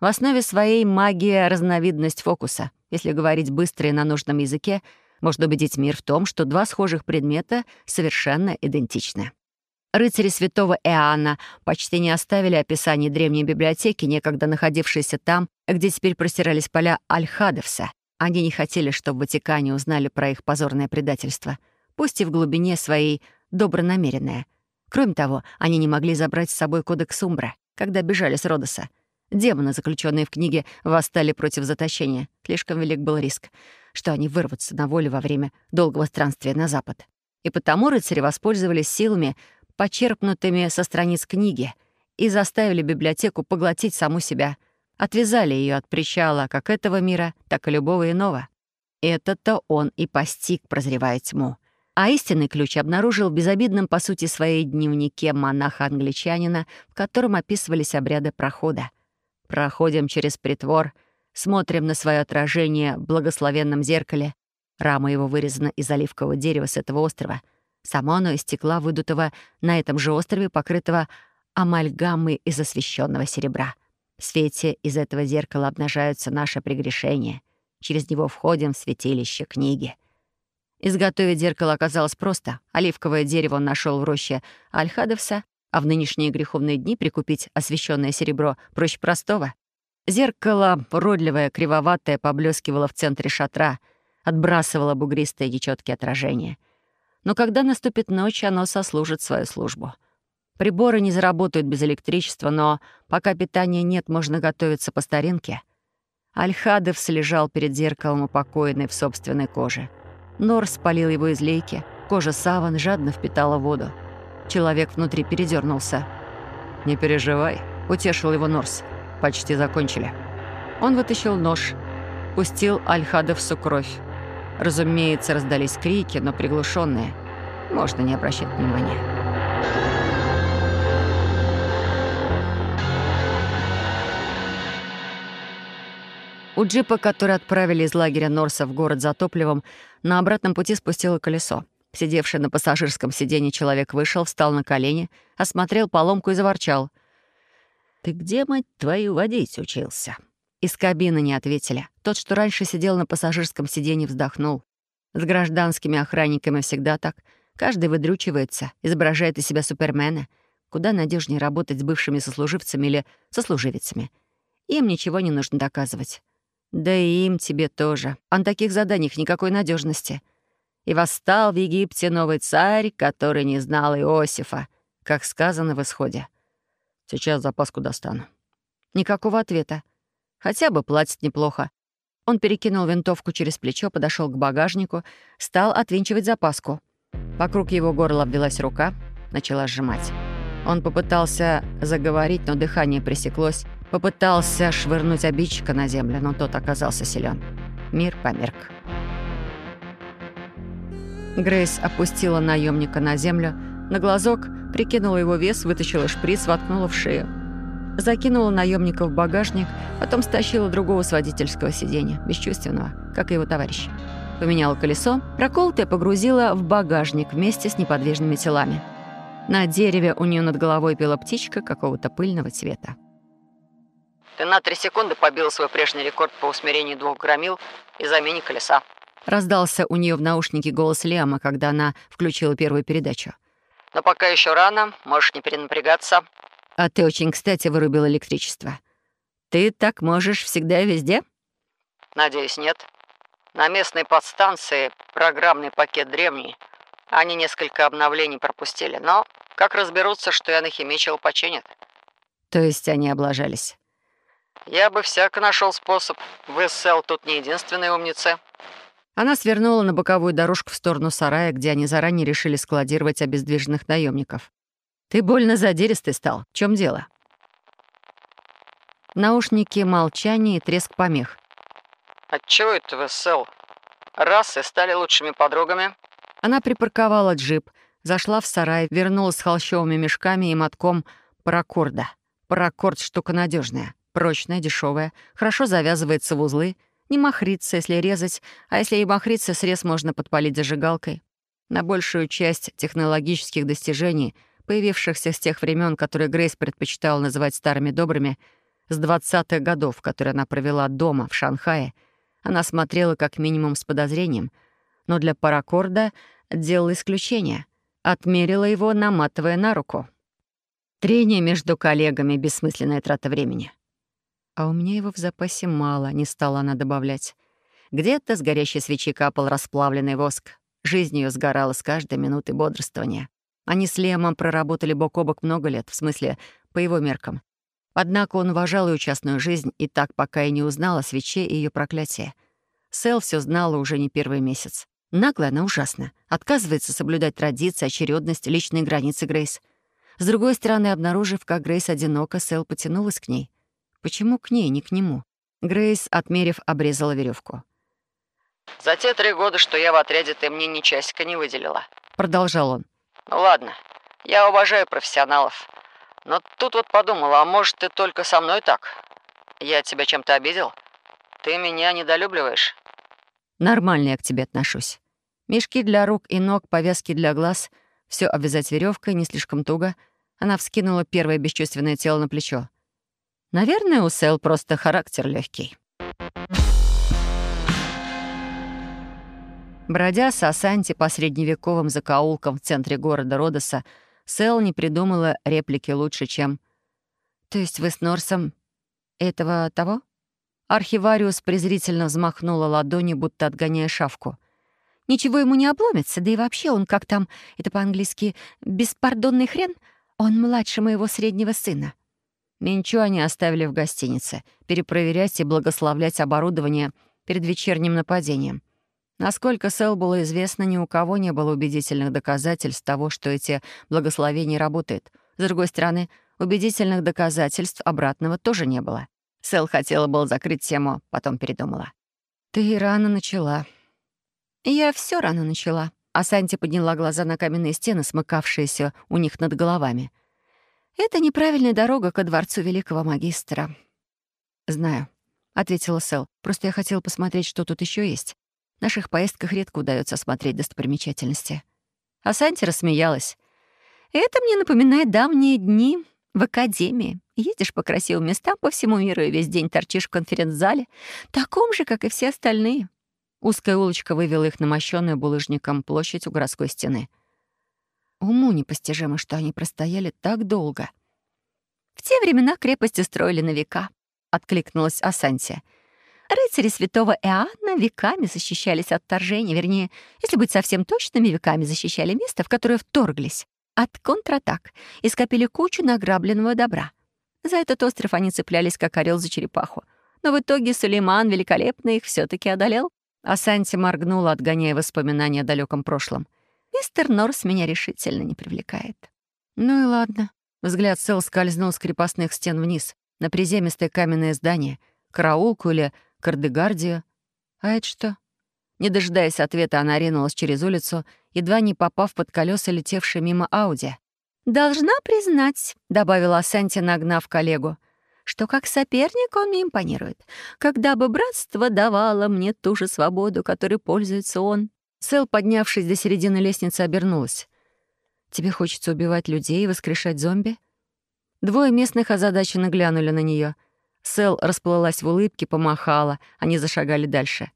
В основе своей магия — разновидность фокуса — если говорить быстро и на нужном языке, можно убедить мир в том, что два схожих предмета совершенно идентичны. Рыцари святого Иоанна почти не оставили описаний древней библиотеки, некогда находившейся там, где теперь простирались поля Альхадовса. Они не хотели, чтобы в Ватикане узнали про их позорное предательство, пусть и в глубине своей добронамеренное. Кроме того, они не могли забрать с собой кодекс Умбра, когда бежали с Родоса — Демоны, заключенные в книге, восстали против заточения. Слишком велик был риск, что они вырвутся на волю во время долгого странствия на запад. И потому рыцари воспользовались силами, почерпнутыми со страниц книги, и заставили библиотеку поглотить саму себя. Отвязали ее от причала как этого мира, так и любого иного. Это-то он и постиг, прозревая тьму. А истинный ключ обнаружил в безобидном, по сути, своей дневнике монаха-англичанина, в котором описывались обряды прохода — Проходим через притвор, смотрим на свое отражение в благословенном зеркале. Рама его вырезана из оливкового дерева с этого острова. Само оно из стекла, выдутого на этом же острове, покрытого амальгамой из освещенного серебра. В свете из этого зеркала обнажаются наши прегрешения. Через него входим в святилище книги. Изготовить зеркало оказалось просто. Оливковое дерево он нашел в роще Альхадовса, а в нынешние греховные дни прикупить освещенное серебро проще простого. Зеркало, уродливое, кривоватое, поблескивало в центре шатра, отбрасывало бугристые нечеткие отражения. Но когда наступит ночь, оно сослужит свою службу. Приборы не заработают без электричества, но пока питания нет, можно готовиться по старинке. Альхадов лежал перед зеркалом, упокоенный в собственной коже. Нор спалил его из лейки, кожа саван жадно впитала воду. Человек внутри передернулся. «Не переживай», — утешил его Норс. «Почти закончили». Он вытащил нож, пустил Альхадовсу кровь. Разумеется, раздались крики, но приглушенные. Можно не обращать внимания. У джипа, который отправили из лагеря Норса в город за топливом, на обратном пути спустило колесо. Сидевший на пассажирском сиденье человек вышел, встал на колени, осмотрел поломку и заворчал. «Ты где, мать твою, водить учился?» Из кабины не ответили. Тот, что раньше сидел на пассажирском сиденье, вздохнул. С гражданскими охранниками всегда так. Каждый выдрючивается, изображает из себя супермена. Куда надежнее работать с бывшими сослуживцами или сослуживицами. Им ничего не нужно доказывать. Да и им тебе тоже. А таких заданиях никакой надежности. И восстал в Египте новый царь, который не знал Иосифа, как сказано в исходе. Сейчас запаску достану. Никакого ответа. Хотя бы платит неплохо. Он перекинул винтовку через плечо, подошел к багажнику, стал отвинчивать запаску. Вокруг его горла обвелась рука, начала сжимать. Он попытался заговорить, но дыхание пресеклось. Попытался швырнуть обидчика на землю, но тот оказался силен. Мир померк. Грейс опустила наемника на землю, на глазок прикинула его вес, вытащила шприц, воткнула в шею. Закинула наемника в багажник, потом стащила другого с водительского сиденья, бесчувственного, как и его товарищ. Поменяла колесо, проколотое погрузила в багажник вместе с неподвижными телами. На дереве у нее над головой пела птичка какого-то пыльного цвета. «Ты на три секунды побил свой прежний рекорд по усмирению двух громил и замене колеса», Раздался у нее в наушнике голос Лиама, когда она включила первую передачу. «Но пока еще рано, можешь не перенапрягаться». «А ты очень кстати вырубил электричество. Ты так можешь всегда и везде?» «Надеюсь, нет. На местной подстанции программный пакет древний. Они несколько обновлений пропустили, но как разберутся, что я нахимичил, починят». «То есть они облажались?» «Я бы всяко нашел способ. Вы, Сэл, тут не единственные умницы». Она свернула на боковую дорожку в сторону сарая, где они заранее решили складировать обездвиженных наемников. «Ты больно задиристый стал. В чем дело?» Наушники, молчание и треск помех. «Отчего это вы, Сэл? Раз и стали лучшими подругами?» Она припарковала джип, зашла в сарай, вернулась с холщовыми мешками и мотком паракорда. Паракорд — штука надежная, прочная, дешевая, хорошо завязывается в узлы — не махрится, если резать, а если и махрится, срез можно подпалить зажигалкой. На большую часть технологических достижений, появившихся с тех времен, которые Грейс предпочитала называть старыми добрыми, с 20-х годов, которые она провела дома, в Шанхае, она смотрела как минимум с подозрением, но для паракорда делала исключение, отмерила его, наматывая на руку. Трение между коллегами — бессмысленная трата времени. А у меня его в запасе мало, не стала она добавлять. Где-то с горящей свечи капал расплавленный воск. Жизнь ее сгорала с каждой минуты бодрствования. Они с Лемом проработали бок о бок много лет, в смысле, по его меркам. Однако он уважал ее частную жизнь и так пока и не узнал о свече и ее проклятии. Сэл все знала уже не первый месяц. Наглая она ужасно. Отказывается соблюдать традиции, очередность, личные границы Грейс. С другой стороны, обнаружив, как Грейс одинока, Сэл потянулась к ней. Почему к ней, не к нему? Грейс, отмерив, обрезала веревку. «За те три года, что я в отряде, ты мне ни часика не выделила», — продолжал он. «Ну ладно, я уважаю профессионалов. Но тут вот подумала, а может, ты только со мной так? Я тебя чем-то обидел? Ты меня недолюбливаешь?» «Нормально я к тебе отношусь. Мешки для рук и ног, повязки для глаз. Все обвязать веревкой, не слишком туго». Она вскинула первое бесчувственное тело на плечо. Наверное, у Сэл просто характер легкий. Бродя с Асанти по средневековым закоулкам в центре города Родоса, Сэл не придумала реплики лучше, чем «То есть вы с Норсом этого того?» Архивариус презрительно взмахнула ладонью, будто отгоняя шавку. «Ничего ему не обломится, да и вообще он, как там, это по-английски, беспардонный хрен, он младше моего среднего сына. Минчу они оставили в гостинице, перепроверять и благословлять оборудование перед вечерним нападением. Насколько Сэл было известно, ни у кого не было убедительных доказательств того, что эти благословения работают. С другой стороны, убедительных доказательств обратного тоже не было. Сэл хотела было закрыть тему, потом передумала. «Ты рано начала». «Я все рано начала». А Санти подняла глаза на каменные стены, смыкавшиеся у них над головами — это неправильная дорога ко дворцу великого магистра. Знаю, ответила Сэл. Просто я хотела посмотреть, что тут еще есть. В наших поездках редко удается осмотреть достопримечательности. А Санти рассмеялась. Это мне напоминает давние дни в академии. Едешь по красивым местам по всему миру и весь день торчишь в конференц-зале, таком же, как и все остальные. Узкая улочка вывела их на мощенную булыжником площадь у городской стены — Уму непостижимо, что они простояли так долго. «В те времена крепости строили на века», — откликнулась Асанти. «Рыцари святого Иоанна веками защищались от вторжения, вернее, если быть совсем точными, веками защищали место, в которое вторглись, от контратак и скопили кучу награбленного добра. За этот остров они цеплялись, как орел за черепаху. Но в итоге Сулейман великолепно их все таки одолел. Асанти моргнула, отгоняя воспоминания о далеком прошлом. Мистер Норс меня решительно не привлекает. Ну и ладно. Взгляд Сэл скользнул с крепостных стен вниз, на приземистое каменное здание, караулку или кардегардию. А это что? Не дожидаясь ответа, она ринулась через улицу, едва не попав под колеса, летевшей мимо Ауди. «Должна признать», — добавила Санти, нагнав коллегу, «что как соперник он мне импонирует. Когда бы братство давало мне ту же свободу, которой пользуется он». Сэл, поднявшись до середины лестницы, обернулась. «Тебе хочется убивать людей и воскрешать зомби?» Двое местных озадаченно глянули на нее. Сэл расплылась в улыбке, помахала, они зашагали дальше.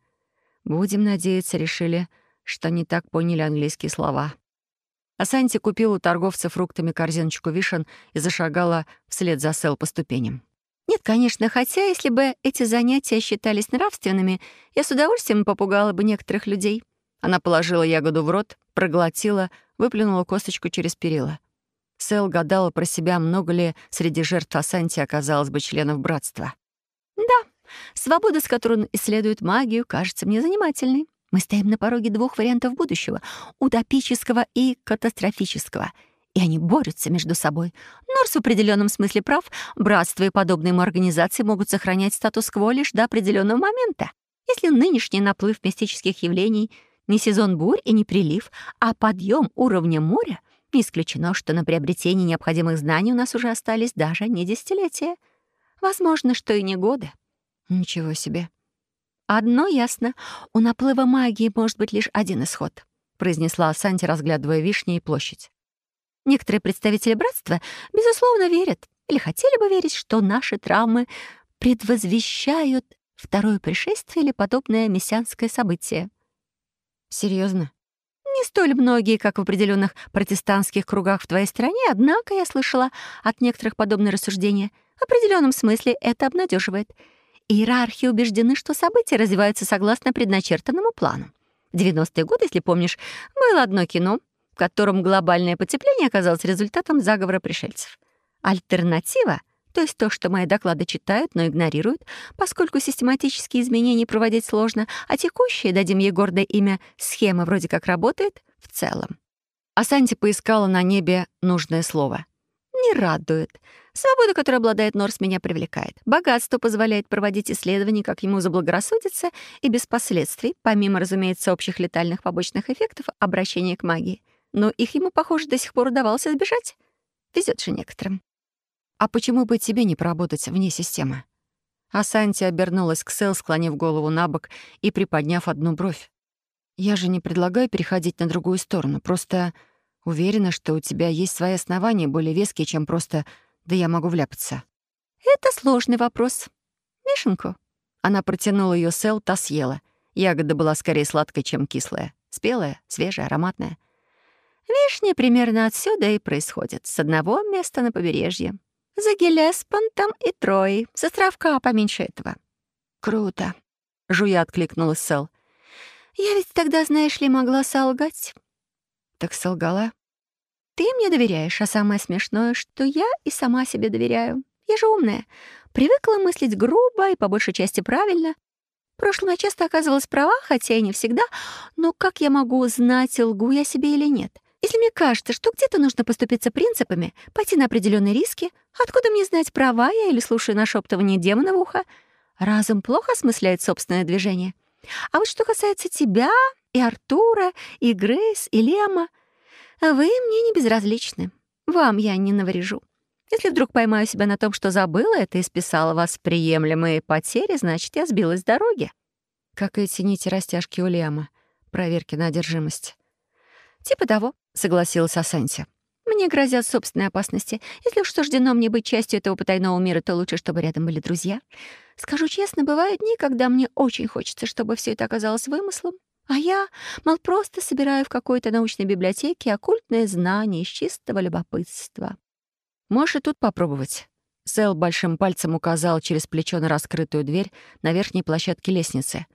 «Будем надеяться», — решили, что не так поняли английские слова. А Санти купила у торговца фруктами корзиночку вишен и зашагала вслед за Сэл по ступеням. Нет, конечно, хотя если бы эти занятия считались нравственными, я с удовольствием попугала бы некоторых людей. Она положила ягоду в рот, проглотила, выплюнула косточку через перила. Сэл гадала про себя, много ли среди жертв Асанти оказалось бы членов братства. «Да, свобода, с которой он исследует магию, кажется мне занимательной. Мы стоим на пороге двух вариантов будущего — утопического и катастрофического. И они борются между собой. Норс в определенном смысле прав. Братство и подобные ему организации могут сохранять статус-кво лишь до определенного момента. Если нынешний наплыв мистических явлений — не сезон бурь и не прилив, а подъем уровня моря — не исключено, что на приобретение необходимых знаний у нас уже остались даже не десятилетия. Возможно, что и не годы. Ничего себе. Одно ясно. У наплыва магии может быть лишь один исход, произнесла Санти, разглядывая вишни и площадь. Некоторые представители братства, безусловно, верят или хотели бы верить, что наши травмы предвозвещают второе пришествие или подобное мессианское событие. Серьезно? Не столь многие, как в определенных протестантских кругах в твоей стране, однако я слышала от некоторых подобные рассуждения. В определенном смысле это обнадеживает. Иерархи убеждены, что события развиваются согласно предначертанному плану. В 90-е годы, если помнишь, было одно кино, в котором глобальное потепление оказалось результатом заговора пришельцев. Альтернатива то есть то, что мои доклады читают, но игнорируют, поскольку систематические изменения проводить сложно, а текущие, дадим ей гордое имя, схема вроде как работает в целом. А Санти поискала на небе нужное слово. «Не радует. Свобода, которой обладает Норс, меня привлекает. Богатство позволяет проводить исследования, как ему заблагорассудится, и без последствий, помимо, разумеется, общих летальных побочных эффектов обращения к магии. Но их ему, похоже, до сих пор удавалось избежать. Везет же некоторым. «А почему бы тебе не поработать вне системы?» А Санти обернулась к Сэл, склонив голову на бок и приподняв одну бровь. «Я же не предлагаю переходить на другую сторону, просто уверена, что у тебя есть свои основания, более веские, чем просто «да я могу вляпаться». «Это сложный вопрос. Вишенку?» Она протянула ее Сэл, та съела. Ягода была скорее сладкой, чем кислая. Спелая, свежая, ароматная. Вишня примерно отсюда и происходит, с одного места на побережье. За Гелеспонтом и Трой. С островка поменьше этого». «Круто», — жуя откликнулась Сэл. «Я ведь тогда, знаешь ли, могла солгать». «Так солгала?» «Ты мне доверяешь, а самое смешное, что я и сама себе доверяю. Я же умная. Привыкла мыслить грубо и по большей части правильно. В прошлом я часто оказывалась права, хотя и не всегда, но как я могу знать, лгу я себе или нет?» Если мне кажется, что где-то нужно поступиться принципами, пойти на определенные риски, откуда мне знать, права я или слушаю нашептывание демона в ухо? Разум плохо осмысляет собственное движение. А вот что касается тебя и Артура, и Грейс, и Лема, вы мне не безразличны. Вам я не наврежу. Если вдруг поймаю себя на том, что забыла это и списала вас приемлемые потери, значит, я сбилась с дороги. Как эти нити растяжки у Лема. Проверки на одержимость. Типа того согласилась Асанти. «Мне грозят собственные опасности. Если уж суждено мне быть частью этого потайного мира, то лучше, чтобы рядом были друзья. Скажу честно, бывают дни, когда мне очень хочется, чтобы все это оказалось вымыслом. А я, мол, просто собираю в какой-то научной библиотеке оккультные знания из чистого любопытства. Можешь и тут попробовать». Сэл большим пальцем указал через плечо на раскрытую дверь на верхней площадке лестницы.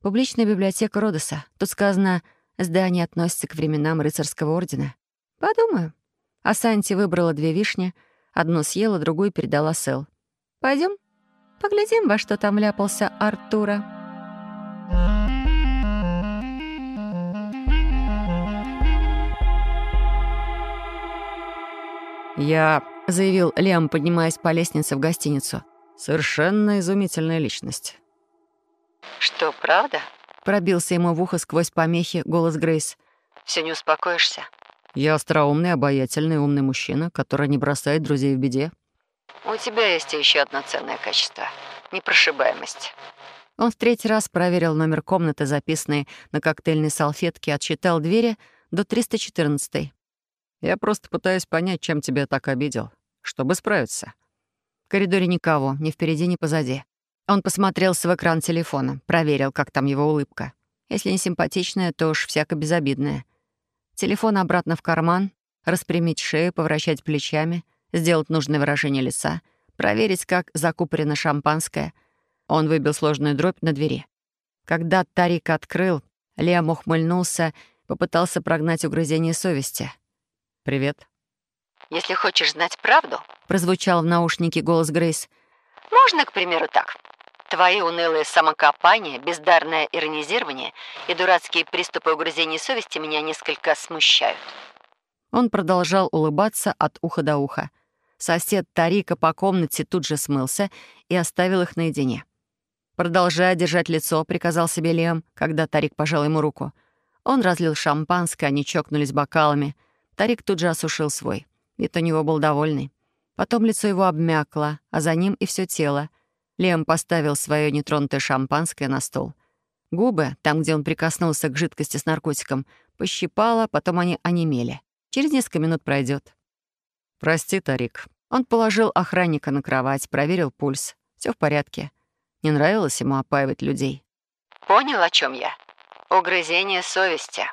«Публичная библиотека Родоса. Тут сказано Здание относится к временам рыцарского ордена. Подумаю. А Санти выбрала две вишни, одну съела, другую передала Сэл. Пойдем, поглядим, во что там ляпался Артура. Я заявил Лем, поднимаясь по лестнице в гостиницу. «Совершенно изумительная личность». «Что, правда?» — пробился ему в ухо сквозь помехи голос Грейс. Все не успокоишься?» «Я остроумный, обаятельный, умный мужчина, который не бросает друзей в беде». «У тебя есть еще одно ценное качество — непрошибаемость». Он в третий раз проверил номер комнаты, записанный на коктейльной салфетке, отсчитал двери до 314 «Я просто пытаюсь понять, чем тебя так обидел, чтобы справиться». В коридоре никого, ни впереди, ни позади. Он посмотрелся в экран телефона, проверил, как там его улыбка. Если не симпатичная, то уж всяко безобидная. Телефон обратно в карман, распрямить шею, поворачать плечами, сделать нужное выражение лица, проверить, как закупорено шампанское. Он выбил сложную дробь на двери. Когда Тарик открыл, Лиам ухмыльнулся, попытался прогнать угрызение совести. «Привет». «Если хочешь знать правду», — прозвучал в наушнике голос Грейс, «можно, к примеру, так. Твои унылые самокопания, бездарное иронизирование и дурацкие приступы угрызений совести меня несколько смущают». Он продолжал улыбаться от уха до уха. Сосед Тарика по комнате тут же смылся и оставил их наедине. Продолжая держать лицо, приказал себе Лем, когда Тарик пожал ему руку. Он разлил шампанское, они чокнулись бокалами. Тарик тут же осушил свой. Вид у него был довольный. Потом лицо его обмякло, а за ним и все тело. Лем поставил свое нетронутое шампанское на стол. Губы, там, где он прикоснулся к жидкости с наркотиком, пощипало, потом они онемели. Через несколько минут пройдет. «Прости, Тарик». Он положил охранника на кровать, проверил пульс. Все в порядке. Не нравилось ему опаивать людей. «Понял, о чем я? Угрызение совести».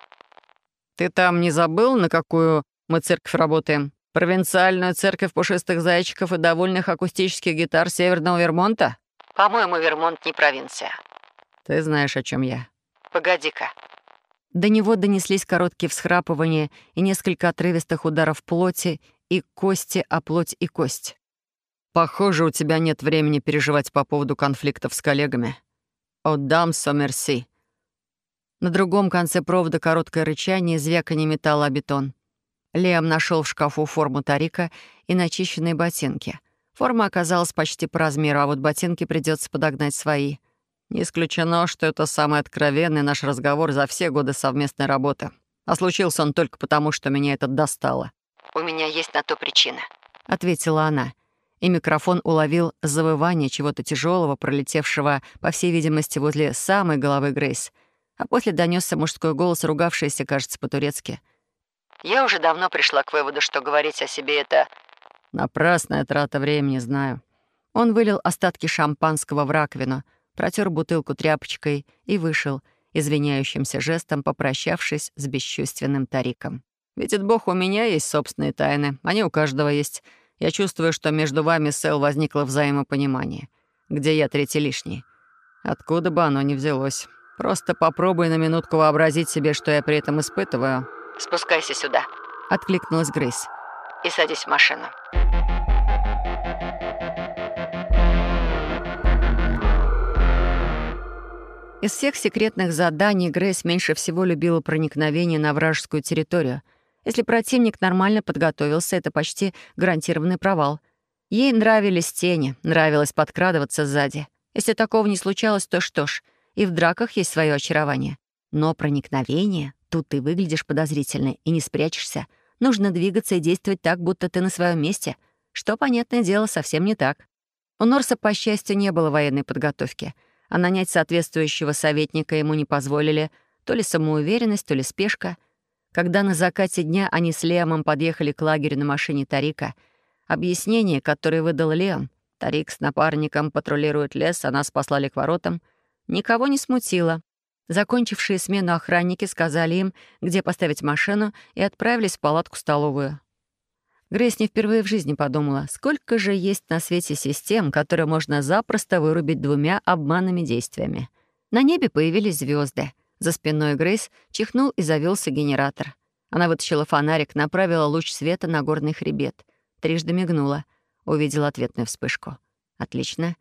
«Ты там не забыл, на какую мы церковь работаем?» Провинциальную церковь пушистых зайчиков и довольных акустических гитар Северного Вермонта? По-моему, Вермонт не провинция. Ты знаешь, о чем я. Погоди-ка. До него донеслись короткие всхрапывания и несколько отрывистых ударов плоти и кости, а плоть и кость. Похоже, у тебя нет времени переживать по поводу конфликтов с коллегами. О, дам сомерси. На другом конце провода короткое рычание звяканье металла о бетон. Лиам нашел в шкафу форму Тарика и начищенные ботинки. Форма оказалась почти по размеру, а вот ботинки придется подогнать свои. Не исключено, что это самый откровенный наш разговор за все годы совместной работы. А случился он только потому, что меня это достало. «У меня есть на то причина», — ответила она. И микрофон уловил завывание чего-то тяжелого, пролетевшего, по всей видимости, возле самой головы Грейс. А после донесся мужской голос, ругавшийся, кажется, по-турецки — я уже давно пришла к выводу, что говорить о себе это... Напрасная трата времени, знаю. Он вылил остатки шампанского в раковину, протер бутылку тряпочкой и вышел, извиняющимся жестом попрощавшись с бесчувственным Тариком. «Видит Бог, у меня есть собственные тайны. Они у каждого есть. Я чувствую, что между вами, Сэл, возникло взаимопонимание. Где я третий лишний? Откуда бы оно ни взялось. Просто попробуй на минутку вообразить себе, что я при этом испытываю. «Спускайся сюда», — откликнулась Грейс. «И садись в машину». Из всех секретных заданий Грейс меньше всего любила проникновение на вражескую территорию. Если противник нормально подготовился, это почти гарантированный провал. Ей нравились тени, нравилось подкрадываться сзади. Если такого не случалось, то что ж, и в драках есть свое очарование. Но проникновение Тут ты выглядишь подозрительно и не спрячешься. Нужно двигаться и действовать так, будто ты на своем месте, что, понятное дело, совсем не так. У Норса, по счастью, не было военной подготовки, а нанять соответствующего советника ему не позволили то ли самоуверенность, то ли спешка. Когда на закате дня они с Леомом подъехали к лагерю на машине Тарика, объяснение, которое выдал Леон, Тарик с напарником патрулирует лес, а нас послали к воротам, никого не смутило. Закончившие смену охранники сказали им, где поставить машину, и отправились в палатку-столовую. Грейс не впервые в жизни подумала, сколько же есть на свете систем, которые можно запросто вырубить двумя обманными действиями. На небе появились звезды. За спиной Грейс чихнул и завелся генератор. Она вытащила фонарик, направила луч света на горный хребет. Трижды мигнула. Увидела ответную вспышку. «Отлично.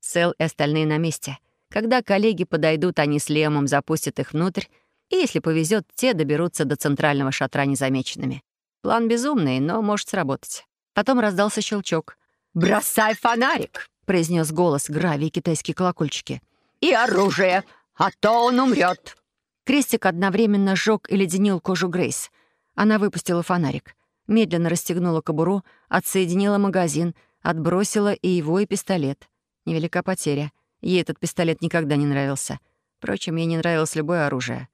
Сэл и остальные на месте». Когда коллеги подойдут, они с Лемом запустят их внутрь, и, если повезет, те доберутся до центрального шатра незамеченными. План безумный, но может сработать. Потом раздался щелчок. «Бросай фонарик!» — произнес голос Грави и китайские колокольчики. «И оружие, а то он умрет!» Крестик одновременно сжег и леденил кожу Грейс. Она выпустила фонарик, медленно расстегнула кобуру, отсоединила магазин, отбросила и его, и пистолет. Невелика потеря. Ей этот пистолет никогда не нравился. Впрочем, ей не нравилось любое оружие.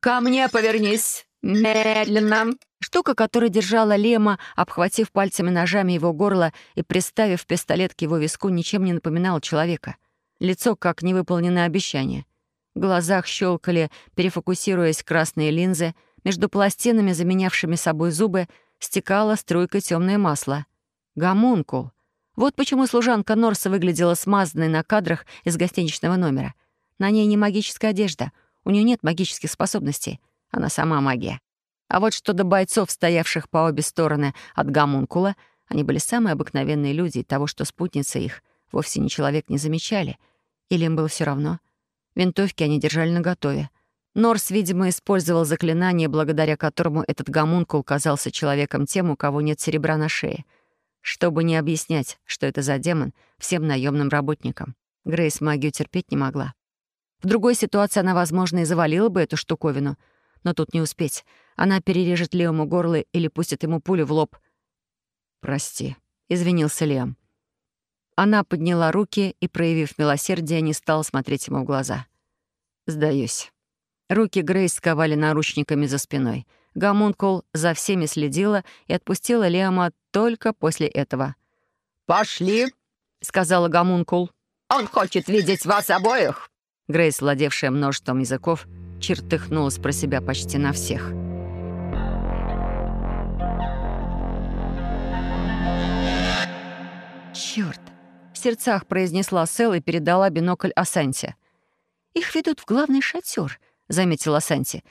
«Ко мне повернись! Медленно!» Штука, которая держала Лема, обхватив пальцами ножами его горло и приставив пистолет к его виску, ничем не напоминала человека. Лицо как невыполненное обещание. В глазах щелкали, перефокусируясь красные линзы, между пластинами, заменявшими собой зубы, стекала струйка темное масло. Гомункул. Вот почему служанка Норса выглядела смазанной на кадрах из гостиничного номера. На ней не магическая одежда, у нее нет магических способностей. Она сама магия. А вот что до бойцов, стоявших по обе стороны от гомункула, они были самые обыкновенные люди, и того, что спутницы их вовсе не человек не замечали. Или им было все равно. Винтовки они держали наготове. Норс, видимо, использовал заклинание, благодаря которому этот гомункул казался человеком тем, у кого нет серебра на шее. Чтобы не объяснять, что это за демон, всем наемным работникам. Грейс магию терпеть не могла. В другой ситуации она, возможно, и завалила бы эту штуковину, но тут не успеть. Она перережет Леому горло или пустит ему пулю в лоб. «Прости», — извинился Леом. Она подняла руки и, проявив милосердие, не стала смотреть ему в глаза. «Сдаюсь». Руки Грейс сковали наручниками за спиной. Гомункул за всеми следила и отпустила Леома только после этого. «Пошли», — сказала Гомункул. «Он хочет видеть вас обоих». Грейс, владевшая множеством языков, чертыхнулась про себя почти на всех. «Чёрт!» В сердцах произнесла Сэл и передала бинокль Асанте. «Их ведут в главный шатер», — заметила Асанти.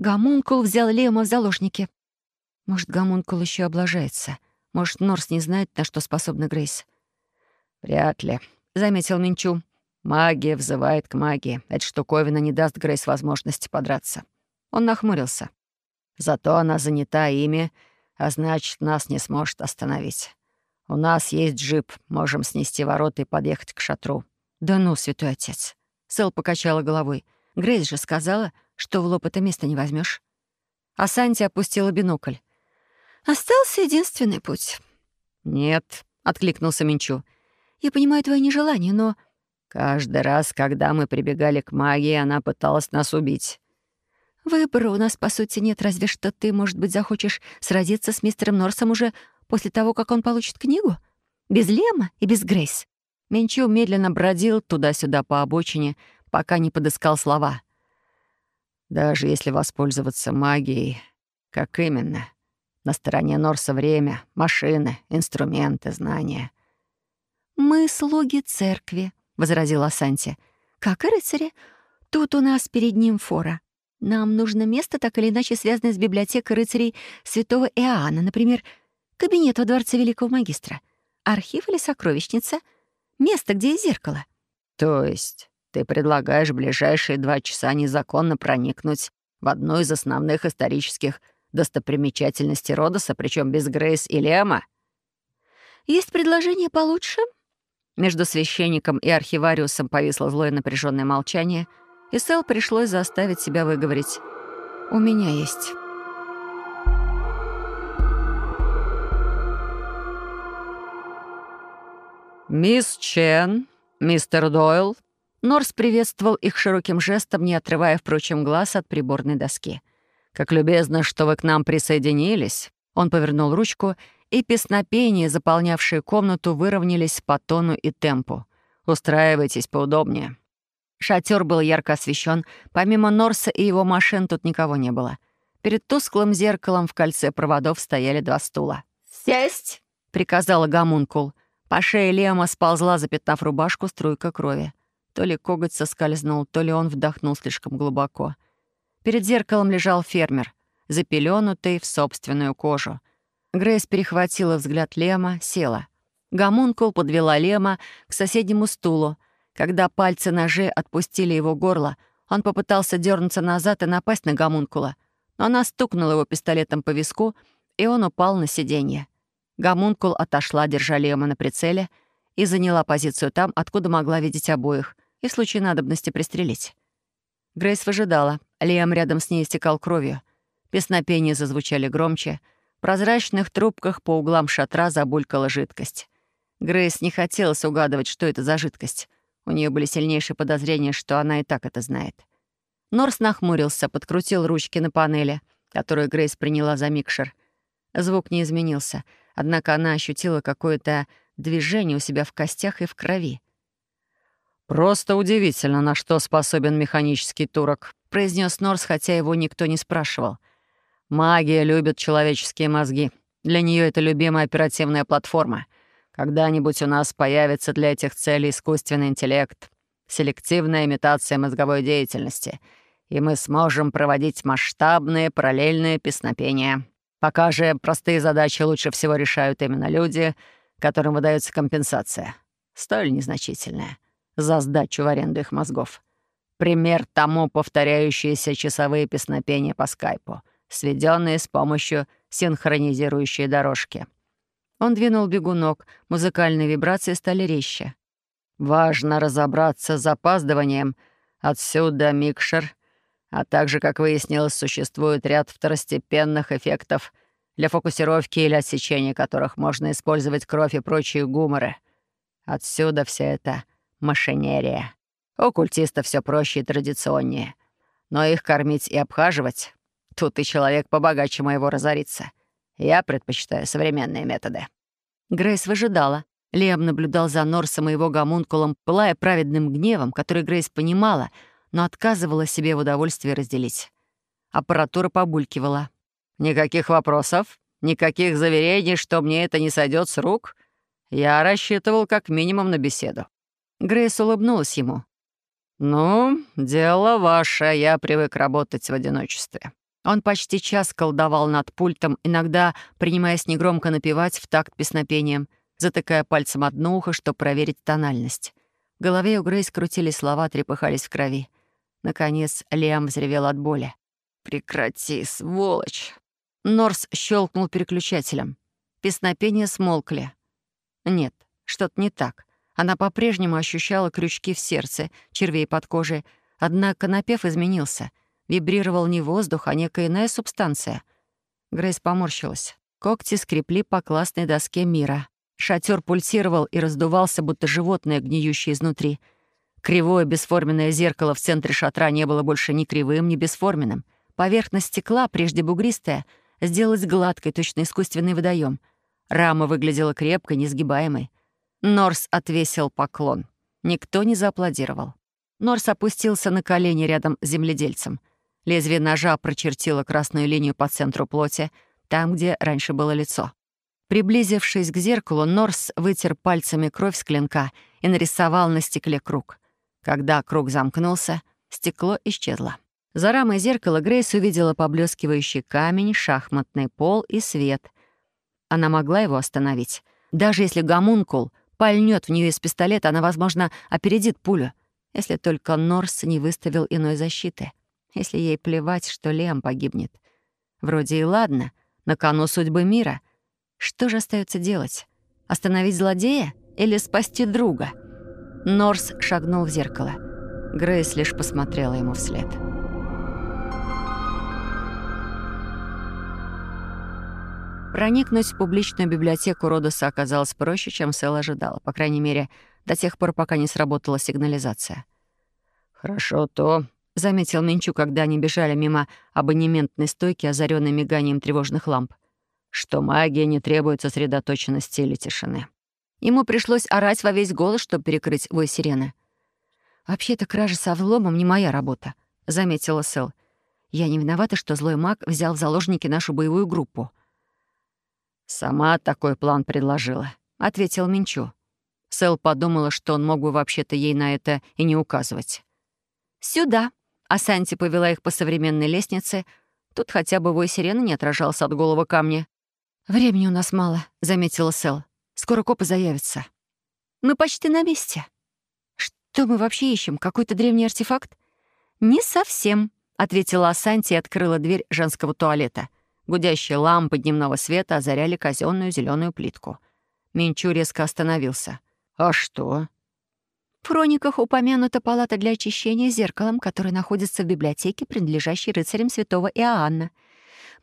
«Гомункул взял Лема в заложники». «Может, Гомункул еще облажается. Может, Норс не знает, на что способна Грейс». «Вряд ли», — заметил Минчу. «Магия взывает к магии. Эта штуковина не даст Грейс возможности подраться». Он нахмурился. «Зато она занята ими, а значит, нас не сможет остановить. «У нас есть джип, можем снести ворота и подъехать к шатру». «Да ну, святой отец!» Сэл покачала головой. «Грейс же сказала, что в лоб это место не возьмешь. А Санти опустила бинокль. «Остался единственный путь». «Нет», — откликнулся Минчу. «Я понимаю твое нежелание, но...» «Каждый раз, когда мы прибегали к магии, она пыталась нас убить». «Выбора у нас, по сути, нет, разве что ты, может быть, захочешь сразиться с мистером Норсом уже после того, как он получит книгу? Без Лема и без Грейс?» Менчу медленно бродил туда-сюда по обочине, пока не подыскал слова. «Даже если воспользоваться магией, как именно? На стороне Норса время, машины, инструменты, знания». «Мы слуги церкви», — возразила Санти. «Как и рыцари. Тут у нас перед ним фора. Нам нужно место, так или иначе связанное с библиотекой рыцарей святого Иоанна, например, Кабинет во дворце великого магистра. Архив или сокровищница. Место, где есть зеркало. То есть ты предлагаешь ближайшие два часа незаконно проникнуть в одну из основных исторических достопримечательностей Родоса, причем без Грейс и Лема? Есть предложение получше? Между священником и архивариусом повисло злое напряженное молчание, и Сэл пришлось заставить себя выговорить. «У меня есть». «Мисс Чен, мистер Дойл». Норс приветствовал их широким жестом, не отрывая, впрочем, глаз от приборной доски. «Как любезно, что вы к нам присоединились». Он повернул ручку, и песнопения, заполнявшие комнату, выровнялись по тону и темпу. «Устраивайтесь поудобнее». Шатер был ярко освещен. Помимо Норса и его машин тут никого не было. Перед тусклым зеркалом в кольце проводов стояли два стула. «Сесть!» — приказала Гамункул. По шее Лема сползла, запятнав рубашку, струйка крови. То ли коготь соскользнул, то ли он вдохнул слишком глубоко. Перед зеркалом лежал фермер, запеленутый в собственную кожу. Грейс перехватила взгляд Лема, села. Гомункул подвела Лема к соседнему стулу. Когда пальцы ножей отпустили его горло, он попытался дернуться назад и напасть на гомункула, но она стукнула его пистолетом по виску, и он упал на сиденье. Гомункул отошла, держа Лема на прицеле, и заняла позицию там, откуда могла видеть обоих, и в случае надобности пристрелить. Грейс выжидала. Лиам рядом с ней истекал кровью. Песнопения зазвучали громче. В прозрачных трубках по углам шатра забулькала жидкость. Грейс не хотелось угадывать, что это за жидкость. У нее были сильнейшие подозрения, что она и так это знает. Норс нахмурился, подкрутил ручки на панели, которую Грейс приняла за микшер. Звук не изменился, однако она ощутила какое-то движение у себя в костях и в крови. «Просто удивительно, на что способен механический турок», — произнес Норс, хотя его никто не спрашивал. «Магия любит человеческие мозги. Для нее это любимая оперативная платформа. Когда-нибудь у нас появится для этих целей искусственный интеллект, селективная имитация мозговой деятельности, и мы сможем проводить масштабные параллельные песнопения. Пока же простые задачи лучше всего решают именно люди, которым выдается компенсация, столь незначительная за сдачу в аренду их мозгов. Пример тому повторяющиеся часовые песнопения по скайпу, сведенные с помощью синхронизирующей дорожки. Он двинул бегунок, музыкальные вибрации стали резче. «Важно разобраться с запаздыванием. Отсюда микшер. А также, как выяснилось, существует ряд второстепенных эффектов, для фокусировки или отсечения которых можно использовать кровь и прочие гуморы. Отсюда вся эта машинерия. У культистов все проще и традиционнее. Но их кормить и обхаживать — тут и человек побогаче моего разорится. Я предпочитаю современные методы». Грейс выжидала. Лиам наблюдал за Норсом и его гомункулом, пылая праведным гневом, который Грейс понимала, но отказывала себе в удовольствии разделить. Аппаратура побулькивала. «Никаких вопросов? Никаких заверений, что мне это не сойдет с рук? Я рассчитывал как минимум на беседу. Грейс улыбнулась ему. «Ну, дело ваше, я привык работать в одиночестве». Он почти час колдовал над пультом, иногда принимаясь негромко напевать в такт песнопением, затыкая пальцем одно ухо, чтобы проверить тональность. В голове у Грейс крутились слова, трепыхались в крови. Наконец Лиам взревел от боли. «Прекрати, сволочь!» Норс щелкнул переключателем. Песнопения смолкли. Нет, что-то не так. Она по-прежнему ощущала крючки в сердце, червей под кожей, однако напев изменился. Вибрировал не воздух, а некая иная субстанция. Грейс поморщилась. Когти скрепли по классной доске мира. Шатер пульсировал и раздувался, будто животное, гниющее изнутри. Кривое бесформенное зеркало в центре шатра не было больше ни кривым, ни бесформенным. Поверхность стекла, прежде бугристая, сделалась гладкой, точно искусственный водоем. Рама выглядела крепкой, несгибаемой. Норс отвесил поклон. Никто не зааплодировал. Норс опустился на колени рядом с земледельцем. Лезвие ножа прочертило красную линию по центру плоти, там, где раньше было лицо. Приблизившись к зеркалу, Норс вытер пальцами кровь с клинка и нарисовал на стекле круг. Когда круг замкнулся, стекло исчезло. За рамой зеркала Грейс увидела поблескивающий камень, шахматный пол и свет. Она могла его остановить. Даже если гомункул пальнет в нее из пистолета, она, возможно, опередит пулю, если только Норс не выставил иной защиты. Если ей плевать, что Лем погибнет. Вроде и ладно, на кону судьбы мира. Что же остается делать? Остановить злодея или спасти друга? Норс шагнул в зеркало. Грейс лишь посмотрела ему вслед. Проникнуть в публичную библиотеку Родоса оказалось проще, чем Сэл ожидала, по крайней мере, до тех пор, пока не сработала сигнализация. «Хорошо то», — заметил Минчу, когда они бежали мимо абонементной стойки, озаренной миганием тревожных ламп, «что магия не требует сосредоточенности или тишины». Ему пришлось орать во весь голос, чтобы перекрыть вой сирены. «Вообще-то кража со взломом не моя работа», — заметила Сэл. «Я не виновата, что злой маг взял в заложники нашу боевую группу». «Сама такой план предложила», — ответил Минчу. Сэл подумала, что он мог бы вообще-то ей на это и не указывать. «Сюда», а Санти повела их по современной лестнице. Тут хотя бы вой сирены не отражался от голого камня. «Времени у нас мало», — заметила Сэл. «Скоро копы заявятся». «Мы почти на месте». «Что мы вообще ищем? Какой-то древний артефакт?» «Не совсем», — ответила Асанти и открыла дверь женского туалета — Гудящие лампы дневного света озаряли казенную зеленую плитку. Минчу резко остановился. «А что?» В хрониках упомянута палата для очищения зеркалом, которая находится в библиотеке, принадлежащей рыцарям святого Иоанна.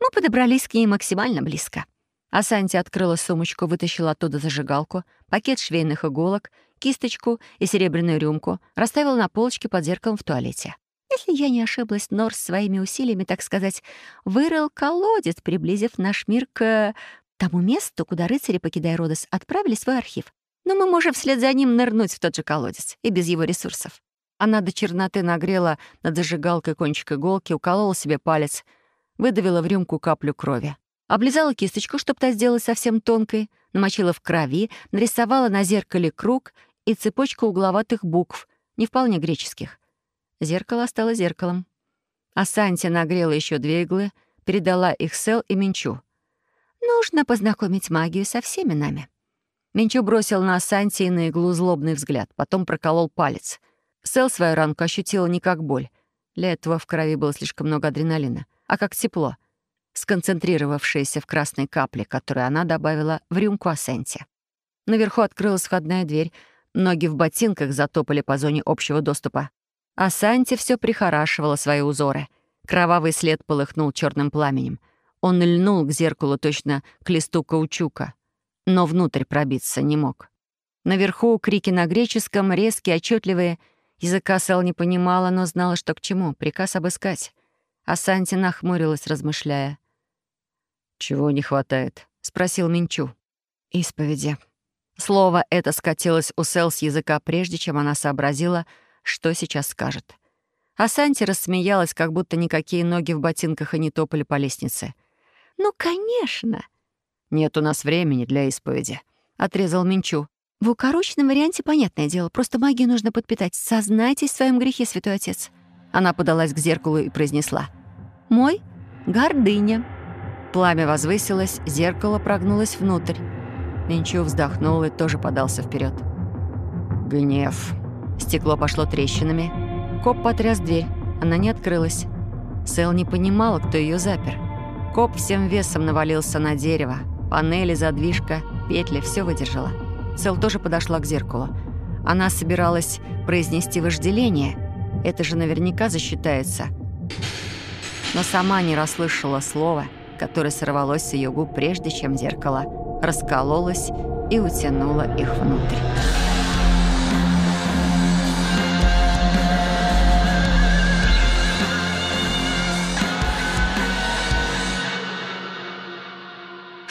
Мы подобрались к ней максимально близко. Асанти открыла сумочку, вытащила оттуда зажигалку, пакет швейных иголок, кисточку и серебряную рюмку, расставила на полочке под зеркалом в туалете. Если я не ошиблась, Норс своими усилиями, так сказать, вырыл колодец, приблизив наш мир к тому месту, куда рыцари, покидая Родос, отправили свой архив. Но мы можем вслед за ним нырнуть в тот же колодец, и без его ресурсов. Она до черноты нагрела над зажигалкой кончик иголки, уколола себе палец, выдавила в рюмку каплю крови. Облизала кисточку, чтобы та сделалась совсем тонкой, намочила в крови, нарисовала на зеркале круг и цепочку угловатых букв, не вполне греческих. Зеркало стало зеркалом. А Санти нагрела еще две иглы, передала их Сел и Минчу. «Нужно познакомить магию со всеми нами». Минчу бросил на Санти и на иглу злобный взгляд, потом проколол палец. Сел свою ранку ощутила не как боль. Для этого в крови было слишком много адреналина, а как тепло — сконцентрировавшаяся в красной капле, которую она добавила в рюмку Асенти. Наверху открылась входная дверь, ноги в ботинках затопали по зоне общего доступа. А Санти все прихорашивала свои узоры. Кровавый след полыхнул черным пламенем. Он льнул к зеркалу точно к листу каучука, но внутрь пробиться не мог. Наверху крики на греческом, резкие, отчетливые. Языка Сэл не понимала, но знала, что к чему. Приказ обыскать. А Санти нахмурилась, размышляя. «Чего не хватает?» — спросил Минчу. «Исповеди». Слово это скатилось у Сэл с языка, прежде чем она сообразила, что сейчас скажет. А Санти рассмеялась, как будто никакие ноги в ботинках и не топали по лестнице. «Ну, конечно!» «Нет у нас времени для исповеди», — отрезал Минчу. «В укороченном варианте понятное дело, просто магию нужно подпитать. Сознайтесь в своем грехе, святой отец». Она подалась к зеркалу и произнесла. «Мой — гордыня». Пламя возвысилось, зеркало прогнулось внутрь. Минчу вздохнул и тоже подался вперед. «Гнев». Стекло пошло трещинами. Коп потряс дверь. Она не открылась. Сэл не понимала, кто ее запер. Коп всем весом навалился на дерево. Панели, задвижка, петли — все выдержала. Сэл тоже подошла к зеркалу. Она собиралась произнести вожделение. Это же наверняка засчитается. Но сама не расслышала слова — которое сорвалось с ее губ, прежде чем зеркало раскололось и утянуло их внутрь.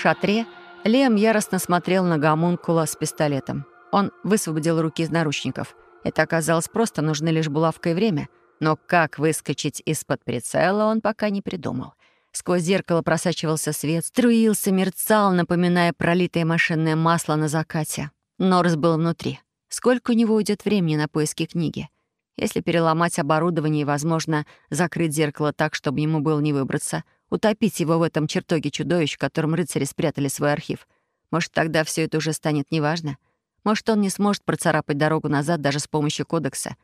Шатре Лем яростно смотрел на гомункула с пистолетом. Он высвободил руки из наручников. Это оказалось просто, нужны лишь булавка и время. Но как выскочить из-под прицела, он пока не придумал — Сквозь зеркало просачивался свет, струился, мерцал, напоминая пролитое машинное масло на закате. Норрис был внутри. Сколько у него уйдет времени на поиски книги? Если переломать оборудование и, возможно, закрыть зеркало так, чтобы ему было не выбраться, утопить его в этом чертоге чудовищ, в котором рыцари спрятали свой архив, может, тогда все это уже станет неважно? Может, он не сможет процарапать дорогу назад даже с помощью кодекса?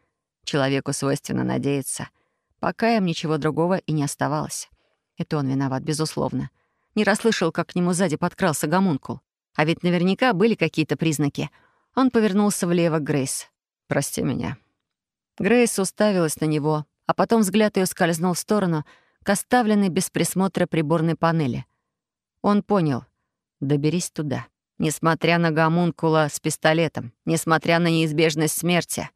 Человеку свойственно надеяться. Пока им ничего другого и не оставалось. Это он виноват, безусловно. Не расслышал, как к нему сзади подкрался гомункул. А ведь наверняка были какие-то признаки. Он повернулся влево к Грейс. «Прости меня». Грейс уставилась на него, а потом взгляд ее скользнул в сторону к оставленной без присмотра приборной панели. Он понял. «Доберись туда». Несмотря на гомункула с пистолетом, несмотря на неизбежность смерти.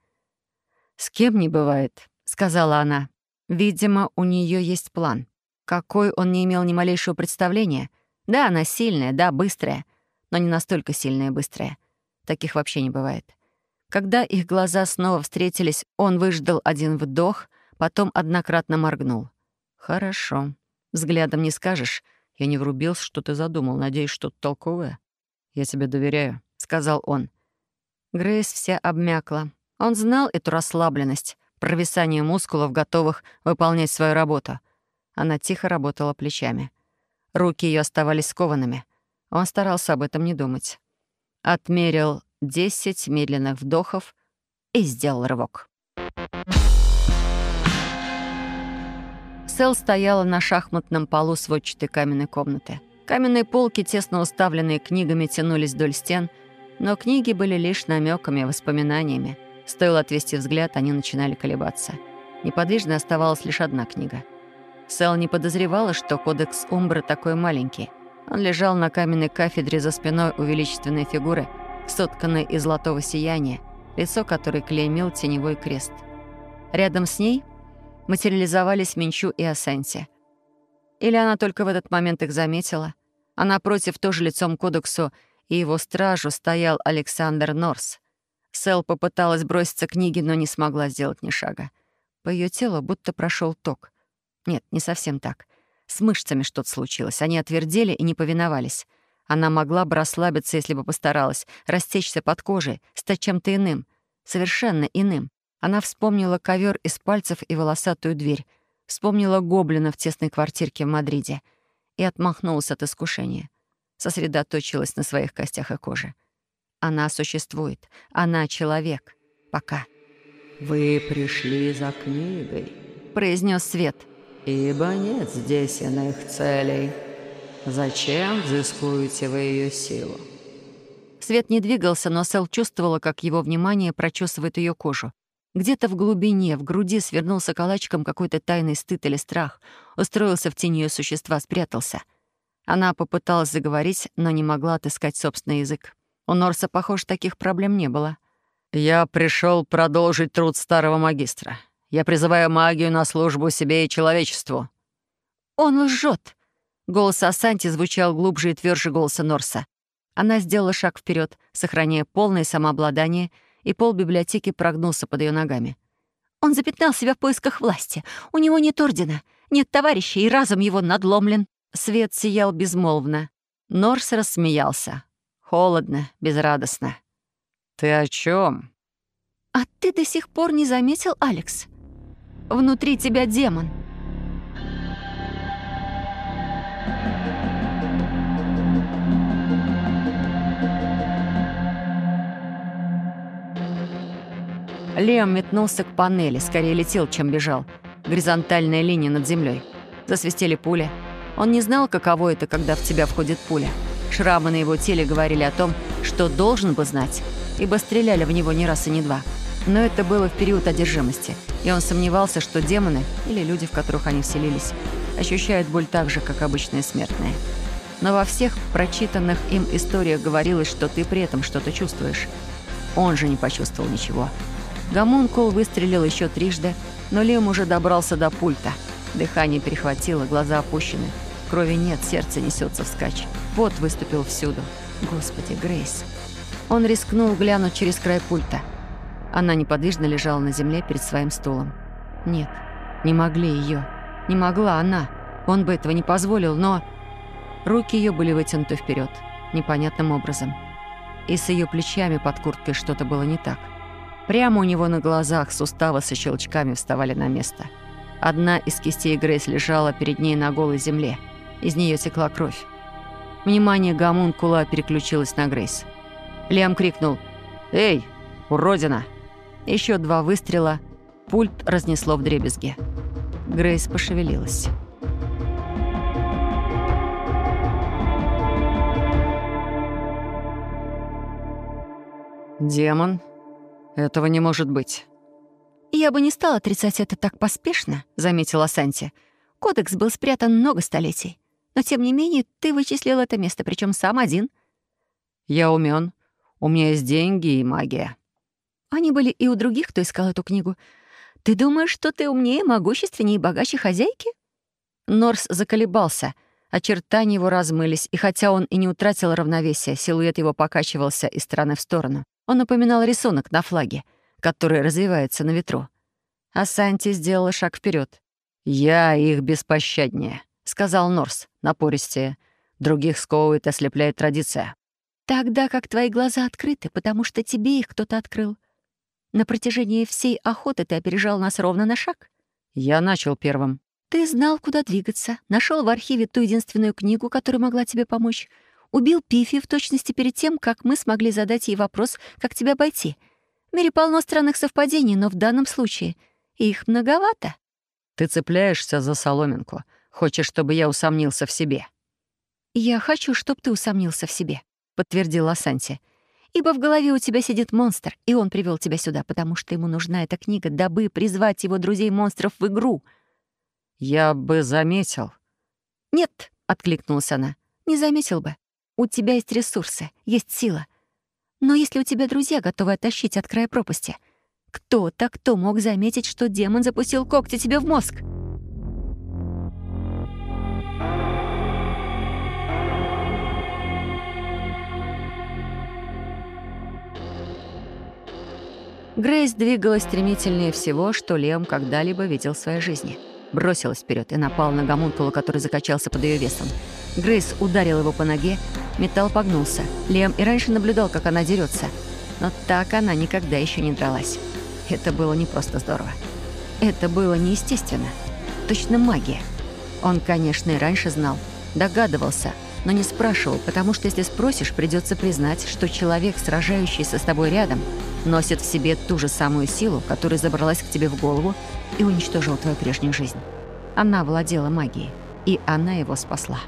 «С кем не бывает», — сказала она. «Видимо, у нее есть план». Какой он не имел ни малейшего представления. Да, она сильная, да, быстрая, но не настолько сильная и быстрая. Таких вообще не бывает. Когда их глаза снова встретились, он выждал один вдох, потом однократно моргнул. «Хорошо. Взглядом не скажешь. Я не врубился, что ты задумал. Надеюсь, что-то толковое. Я тебе доверяю», — сказал он. Грейс вся обмякла. Он знал эту расслабленность, провисание мускулов, готовых выполнять свою работу. Она тихо работала плечами. Руки ее оставались скованными. Он старался об этом не думать. Отмерил десять медленных вдохов и сделал рывок. Сэл стояла на шахматном полу сводчатой каменной комнаты. Каменные полки, тесно уставленные книгами, тянулись вдоль стен, но книги были лишь намеками, воспоминаниями. Стоило отвести взгляд, они начинали колебаться. Неподвижной оставалась лишь одна книга. Сэл не подозревала, что кодекс Умбры такой маленький. Он лежал на каменной кафедре за спиной у величественной фигуры, сотканной из золотого сияния, лицо которой клеймил теневой крест. Рядом с ней материализовались Минчу и Асенси. Или она только в этот момент их заметила, а напротив, тоже лицом кодексу и его стражу стоял Александр Норс. Сэл попыталась броситься к книге, но не смогла сделать ни шага. По ее телу будто прошел ток. Нет, не совсем так. С мышцами что-то случилось. Они отвердели и не повиновались. Она могла бы расслабиться, если бы постаралась, растечься под кожей, стать чем-то иным, совершенно иным. Она вспомнила ковер из пальцев и волосатую дверь, вспомнила гоблина в тесной квартирке в Мадриде и отмахнулась от искушения. Сосредоточилась на своих костях и коже. Она существует. Она человек. Пока. «Вы пришли за книгой», — произнес Свет. «Ибо нет здесь иных целей». Зачем взыскуете вы ее силу? Свет не двигался, но Сэл чувствовала, как его внимание прочесывает ее кожу. Где-то в глубине, в груди свернулся калачиком какой-то тайный стыд или страх, устроился в тени ее существа, спрятался. Она попыталась заговорить, но не могла отыскать собственный язык. У Норса, похоже, таких проблем не было. «Я пришел продолжить труд старого магистра. Я призываю магию на службу себе и человечеству». «Он лжет!» Голос Асанти звучал глубже и тверже голоса Норса. Она сделала шаг вперед, сохраняя полное самообладание, и пол библиотеки прогнулся под ее ногами. «Он запятнал себя в поисках власти. У него нет ордена, нет товарища, и разум его надломлен». Свет сиял безмолвно. Норс рассмеялся. Холодно, безрадостно. «Ты о чем? «А ты до сих пор не заметил, Алекс? Внутри тебя демон». Лео метнулся к панели, скорее летел, чем бежал. Горизонтальная линия над землей. Засвистели пули. Он не знал, каково это, когда в тебя входит пуля. Шрамы на его теле говорили о том, что должен бы знать, ибо стреляли в него не раз и не два. Но это было в период одержимости, и он сомневался, что демоны, или люди, в которых они вселились, ощущают боль так же, как обычные смертные. Но во всех прочитанных им историях говорилось, что ты при этом что-то чувствуешь. Он же не почувствовал ничего. Гомункул выстрелил еще трижды, но Лем уже добрался до пульта. Дыхание перехватило, глаза опущены. Крови нет, сердце несется вскачь. Пот выступил всюду. Господи, Грейс. Он рискнул глянуть через край пульта. Она неподвижно лежала на земле перед своим стулом. Нет, не могли ее. Не могла она. Он бы этого не позволил, но... Руки ее были вытянуты вперед, непонятным образом. И с ее плечами под курткой что-то было не так. Прямо у него на глазах суставы со щелчками вставали на место. Одна из кистей Грейс лежала перед ней на голой земле. Из нее текла кровь. Внимание гомункула переключилось на Грейс. Лиам крикнул «Эй, уродина!» Еще два выстрела. Пульт разнесло в дребезги. Грейс пошевелилась. «Демон? Этого не может быть». «Я бы не стала отрицать это так поспешно», — заметила Санти. «Кодекс был спрятан много столетий. Но, тем не менее, ты вычислил это место, причем сам один». «Я умен. У меня есть деньги и магия». «Они были и у других, кто искал эту книгу. Ты думаешь, что ты умнее, могущественнее и богаче хозяйки?» Норс заколебался. Очертания его размылись, и хотя он и не утратил равновесия, силуэт его покачивался из стороны в сторону. Он напоминал рисунок на флаге, который развивается на ветру. А Санти сделала шаг вперед. «Я их беспощаднее», — сказал Норс, напористее. «Других сковывает и ослепляет традиция». «Тогда как твои глаза открыты, потому что тебе их кто-то открыл. На протяжении всей охоты ты опережал нас ровно на шаг». «Я начал первым». «Ты знал, куда двигаться, нашел в архиве ту единственную книгу, которая могла тебе помочь, Убил Пифи в точности перед тем, как мы смогли задать ей вопрос, как тебя обойти. В мире полно странных совпадений, но в данном случае их многовато. Ты цепляешься за соломинку. Хочешь, чтобы я усомнился в себе?» «Я хочу, чтобы ты усомнился в себе», — подтвердила Санти. «Ибо в голове у тебя сидит монстр, и он привел тебя сюда, потому что ему нужна эта книга, дабы призвать его друзей-монстров в игру». «Я бы заметил». «Нет», — откликнулась она, — «не заметил бы. У тебя есть ресурсы, есть сила. Но если у тебя друзья готовы оттащить от края пропасти, кто-то, кто мог заметить, что демон запустил когти тебе в мозг?» Грейс двигалась стремительнее всего, что Лем когда-либо видел в своей жизни. Бросилась вперед и напала на гомункула, который закачался под ее весом. Грейс ударил его по ноге, металл погнулся. Лем и раньше наблюдал, как она дерется, но так она никогда еще не дралась. Это было не просто здорово. Это было неестественно. Точно магия. Он, конечно, и раньше знал, догадывался, но не спрашивал, потому что если спросишь, придется признать, что человек, сражающийся с тобой рядом, носит в себе ту же самую силу, которая забралась к тебе в голову и уничтожила твою прежнюю жизнь. Она владела магией, и она его спасла.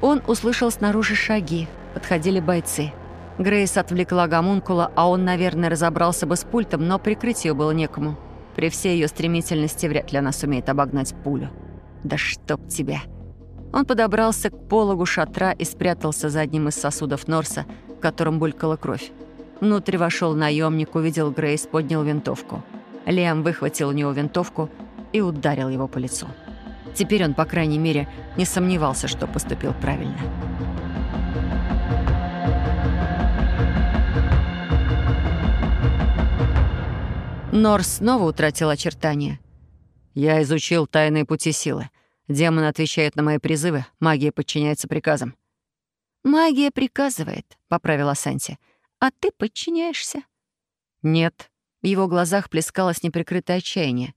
Он услышал снаружи шаги, подходили бойцы. Грейс отвлекла гомункула, а он, наверное, разобрался бы с пультом, но прикрыть ее было некому. При всей ее стремительности вряд ли она сумеет обогнать пулю. «Да чтоб тебя!» Он подобрался к пологу шатра и спрятался за одним из сосудов Норса, в котором булькала кровь. Внутрь вошел наемник, увидел Грейс, поднял винтовку. Лиам выхватил у него винтовку и ударил его по лицу. Теперь он, по крайней мере, не сомневался, что поступил правильно. Норс снова утратил очертания. «Я изучил тайные пути силы. Демон отвечает на мои призывы, магия подчиняется приказам». «Магия приказывает», — поправила Санти. «А ты подчиняешься?» «Нет». В его глазах плескалось неприкрытое отчаяние.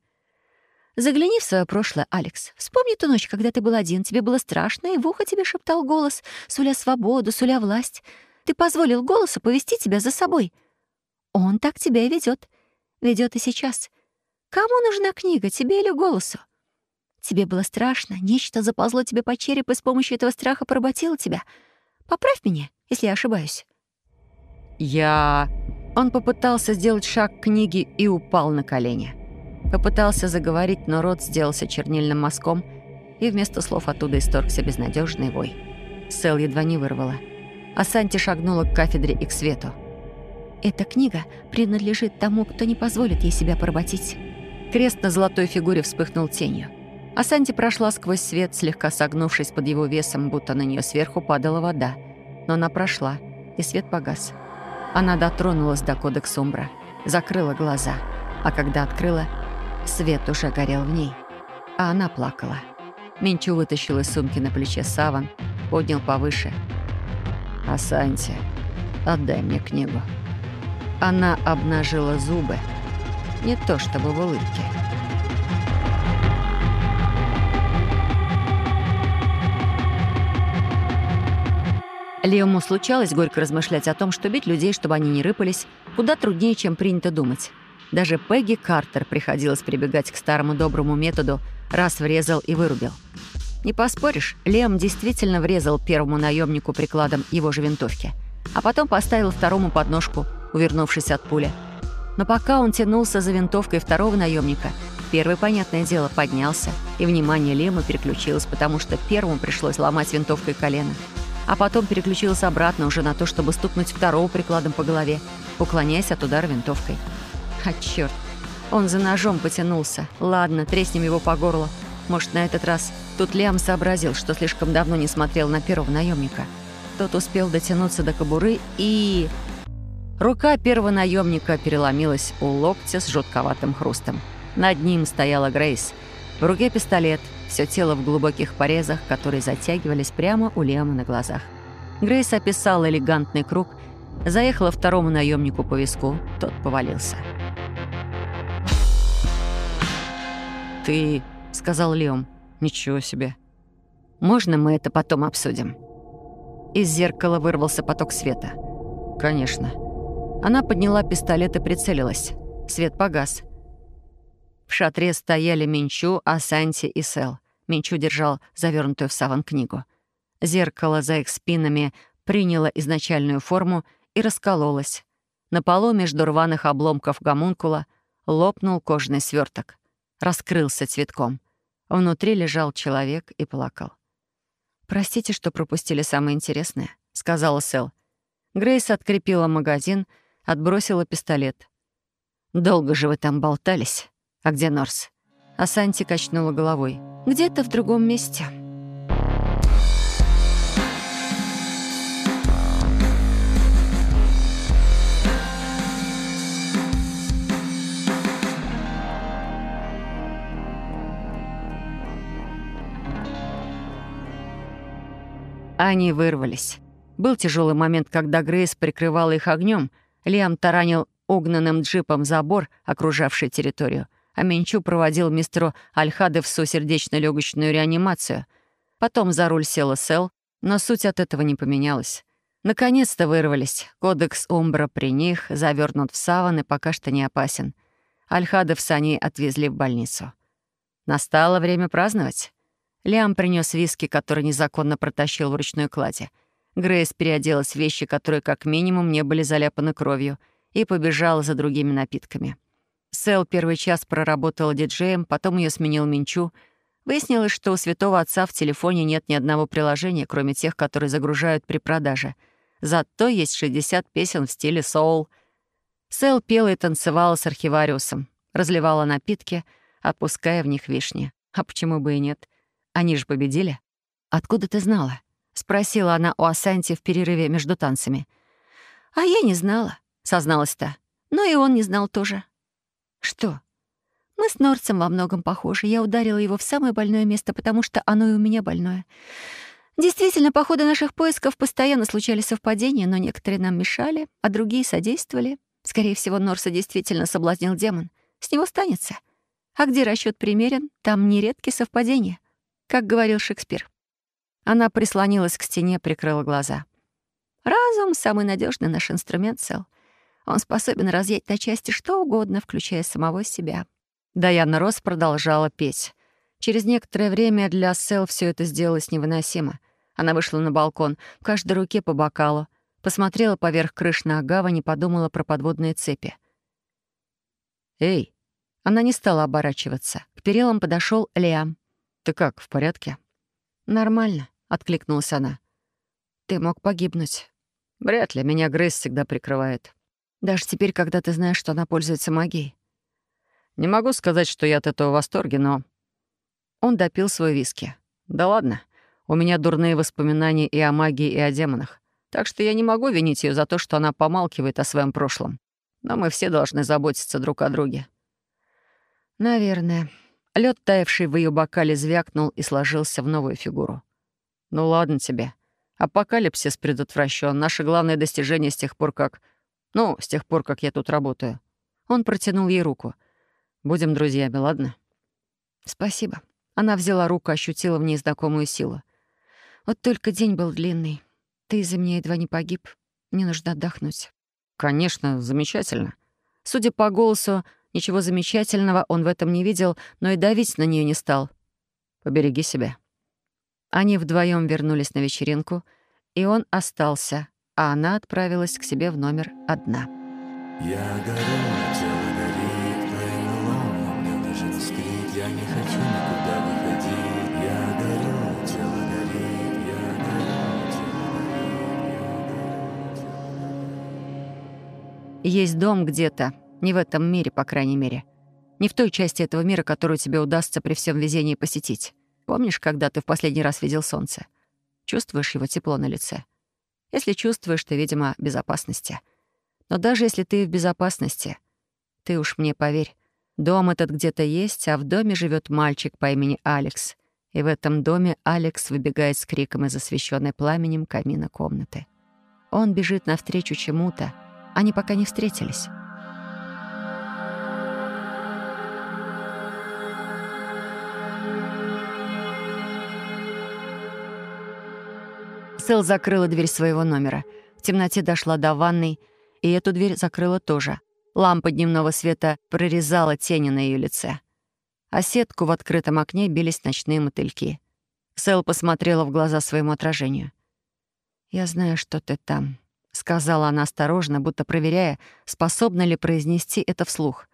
«Загляни в свое прошлое, Алекс. Вспомни ту ночь, когда ты был один, тебе было страшно, и в ухо тебе шептал голос, суля свободу, суля власть. Ты позволил голосу повести тебя за собой. Он так тебя и ведет. Ведет и сейчас. Кому нужна книга, тебе или голосу? Тебе было страшно, нечто заползло тебе по черепу и с помощью этого страха поработило тебя. Поправь меня, если я ошибаюсь». «Я...» Он попытался сделать шаг к книге и упал на колени. Попытался заговорить, но рот сделался чернильным мазком, и вместо слов оттуда исторгся безнадежный вой. Сэл едва не вырвала. А Санти шагнула к кафедре и к свету. «Эта книга принадлежит тому, кто не позволит ей себя поработить». Крест на золотой фигуре вспыхнул тенью. А Санти прошла сквозь свет, слегка согнувшись под его весом, будто на нее сверху падала вода. Но она прошла, и свет погас. Она дотронулась до кодекса Умбра, закрыла глаза, а когда открыла, свет уже горел в ней. А она плакала. Минчу вытащил из сумки на плече саван, поднял повыше. «Асанти, отдай мне книгу». Она обнажила зубы, не то чтобы в улыбке. Леому случалось горько размышлять о том, что бить людей, чтобы они не рыпались, куда труднее, чем принято думать. Даже Пегги Картер приходилось прибегать к старому доброму методу «раз врезал и вырубил». Не поспоришь, Лем действительно врезал первому наемнику прикладом его же винтовки, а потом поставил второму подножку, увернувшись от пули. Но пока он тянулся за винтовкой второго наемника, первый, понятное дело, поднялся, и внимание Лема переключилось, потому что первому пришлось ломать винтовкой колено — а потом переключилась обратно уже на то, чтобы стукнуть второго прикладом по голове, уклоняясь от удара винтовкой. А черт, он за ножом потянулся. Ладно, треснем его по горлу. Может, на этот раз тут Лиам сообразил, что слишком давно не смотрел на первого наемника. Тот успел дотянуться до кобуры и... Рука первого наемника переломилась у локтя с жутковатым хрустом. Над ним стояла Грейс. В руке пистолет — все тело в глубоких порезах, которые затягивались прямо у Лема на глазах. Грейс описал элегантный круг, заехала второму наемнику по виску, тот повалился. «Ты...» — сказал Леом. «Ничего себе. Можно мы это потом обсудим?» Из зеркала вырвался поток света. «Конечно». Она подняла пистолет и прицелилась. Свет погас. В шатре стояли Минчу, Асанти и Сел. Минчу держал завернутую в саван книгу. Зеркало за их спинами приняло изначальную форму и раскололось. На полу между рваных обломков гомункула лопнул кожный сверток. Раскрылся цветком. Внутри лежал человек и плакал. «Простите, что пропустили самое интересное», — сказала Сэл. Грейс открепила магазин, отбросила пистолет. «Долго же вы там болтались? А где Норс?» А Санти качнула головой. «Где-то в другом месте». Они вырвались. Был тяжелый момент, когда Грейс прикрывала их огнем. Лиам таранил угнанным джипом забор, окружавший территорию, а Менчу проводил мистеру Альхадевсу сердечно-легочную реанимацию. Потом за руль села Сел, но суть от этого не поменялась. Наконец-то вырвались. Кодекс Умбра при них, завернут в саван и пока что не опасен. Альхадевса они отвезли в больницу. Настало время праздновать. Лиам принес виски, который незаконно протащил в ручной кладе. Грейс переоделась в вещи, которые как минимум не были заляпаны кровью, и побежала за другими напитками. Сэл первый час проработала диджеем, потом ее сменил Минчу. Выяснилось, что у святого отца в телефоне нет ни одного приложения, кроме тех, которые загружают при продаже. Зато есть 60 песен в стиле соул. Сэл пела и танцевала с архивариусом, разливала напитки, опуская в них вишни. А почему бы и нет? Они же победили. Откуда ты знала? Спросила она у Асанти в перерыве между танцами. А я не знала, созналась та. Но и он не знал тоже. Что? Мы с Норцем во многом похожи. Я ударила его в самое больное место, потому что оно и у меня больное. Действительно, по ходу наших поисков постоянно случались совпадения, но некоторые нам мешали, а другие содействовали. Скорее всего, Норса действительно соблазнил демон. С него станется. А где расчет примерен, там нередки совпадения как говорил Шекспир. Она прислонилась к стене, прикрыла глаза. «Разум — самый надежный наш инструмент, Сэл. Он способен разъять на части что угодно, включая самого себя». Даяна Росс продолжала петь. Через некоторое время для Сэл все это сделалось невыносимо. Она вышла на балкон, в каждой руке по бокалу, посмотрела поверх крыш на гавань и подумала про подводные цепи. «Эй!» Она не стала оборачиваться. К перилам подошел Лиам. «Ты как, в порядке?» «Нормально», — откликнулась она. «Ты мог погибнуть». «Вряд ли. Меня Грейс всегда прикрывает». «Даже теперь, когда ты знаешь, что она пользуется магией». «Не могу сказать, что я от этого в восторге, но...» Он допил свой виски. «Да ладно. У меня дурные воспоминания и о магии, и о демонах. Так что я не могу винить ее за то, что она помалкивает о своем прошлом. Но мы все должны заботиться друг о друге». «Наверное», Лед, таявший в ее бокале, звякнул и сложился в новую фигуру. «Ну ладно тебе. Апокалипсис предотвращен. Наше главное достижение с тех пор, как... Ну, с тех пор, как я тут работаю». Он протянул ей руку. «Будем друзьями, ладно?» «Спасибо». Она взяла руку, ощутила в ней знакомую силу. «Вот только день был длинный. Ты из-за меня едва не погиб. Мне нужно отдохнуть». «Конечно, замечательно». Судя по голосу, Ничего замечательного он в этом не видел, но и давить на нее не стал. «Побереги себя». Они вдвоем вернулись на вечеринку, и он остался, а она отправилась к себе в номер одна. Я горю, тело горит, playing alone, мне нужен скрит, я не хочу никуда выходить. Я горю, тело горит, я горю, тело горит, я горю. Есть дом где-то, не в этом мире, по крайней мере. Не в той части этого мира, которую тебе удастся при всем везении посетить. Помнишь, когда ты в последний раз видел солнце? Чувствуешь его тепло на лице? Если чувствуешь, ты, видимо, в безопасности. Но даже если ты в безопасности, ты уж мне поверь, дом этот где-то есть, а в доме живет мальчик по имени Алекс. И в этом доме Алекс выбегает с криком из освещенной пламенем камина комнаты. Он бежит навстречу чему-то. Они пока не встретились. Сэл закрыла дверь своего номера. В темноте дошла до ванной, и эту дверь закрыла тоже. Лампа дневного света прорезала тени на ее лице. а сетку в открытом окне бились ночные мотыльки. Сэл посмотрела в глаза своему отражению. «Я знаю, что ты там», — сказала она осторожно, будто проверяя, способна ли произнести это вслух.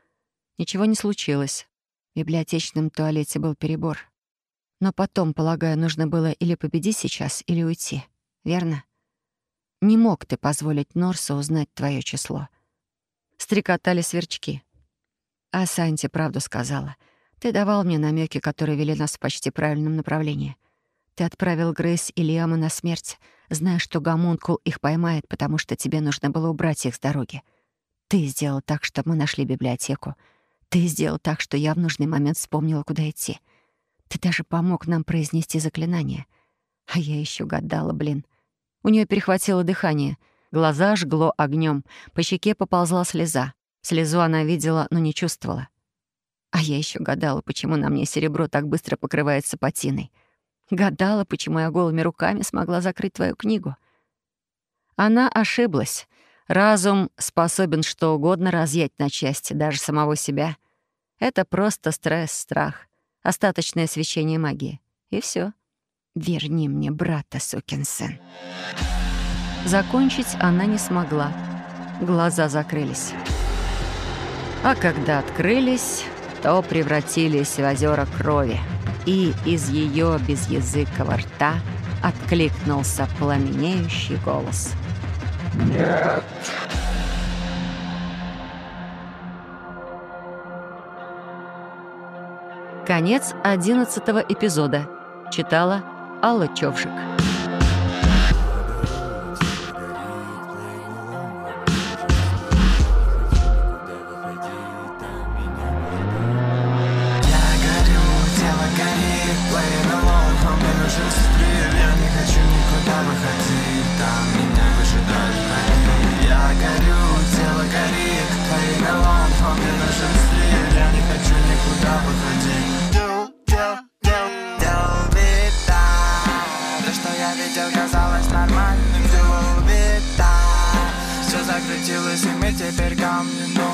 Ничего не случилось. В библиотечном туалете был перебор. Но потом, полагаю, нужно было или победить сейчас, или уйти. Верно? Не мог ты позволить Норсу узнать твое число. Стрекотали сверчки. А Санти правду сказала. Ты давал мне намеки, которые вели нас в почти правильном направлении. Ты отправил Грейс и Лиама на смерть, зная, что Гамункул их поймает, потому что тебе нужно было убрать их с дороги. Ты сделал так, что мы нашли библиотеку. Ты сделал так, что я в нужный момент вспомнила, куда идти. Ты даже помог нам произнести заклинание. А я еще гадала, блин. У нее перехватило дыхание. Глаза жгло огнем, по щеке поползла слеза. Слезу она видела, но не чувствовала. А я еще гадала, почему на мне серебро так быстро покрывается патиной. Гадала, почему я голыми руками смогла закрыть твою книгу. Она ошиблась. Разум способен что угодно разъять на части, даже самого себя. Это просто стресс, страх, остаточное свечение магии. И все. «Верни мне брата, сукин сын». Закончить она не смогла. Глаза закрылись. А когда открылись, то превратились в озера крови, и из ее безязыкого рта откликнулся пламенеющий голос. «Нет!» Конец одиннадцатого эпизода. Читала Алла Човжик. Закрутилась, и мы теперь камни, но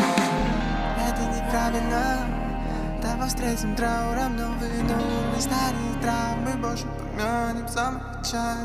Это неправильно Давай встретим трауром новый нур Мы старые травмы больше помянем самый чай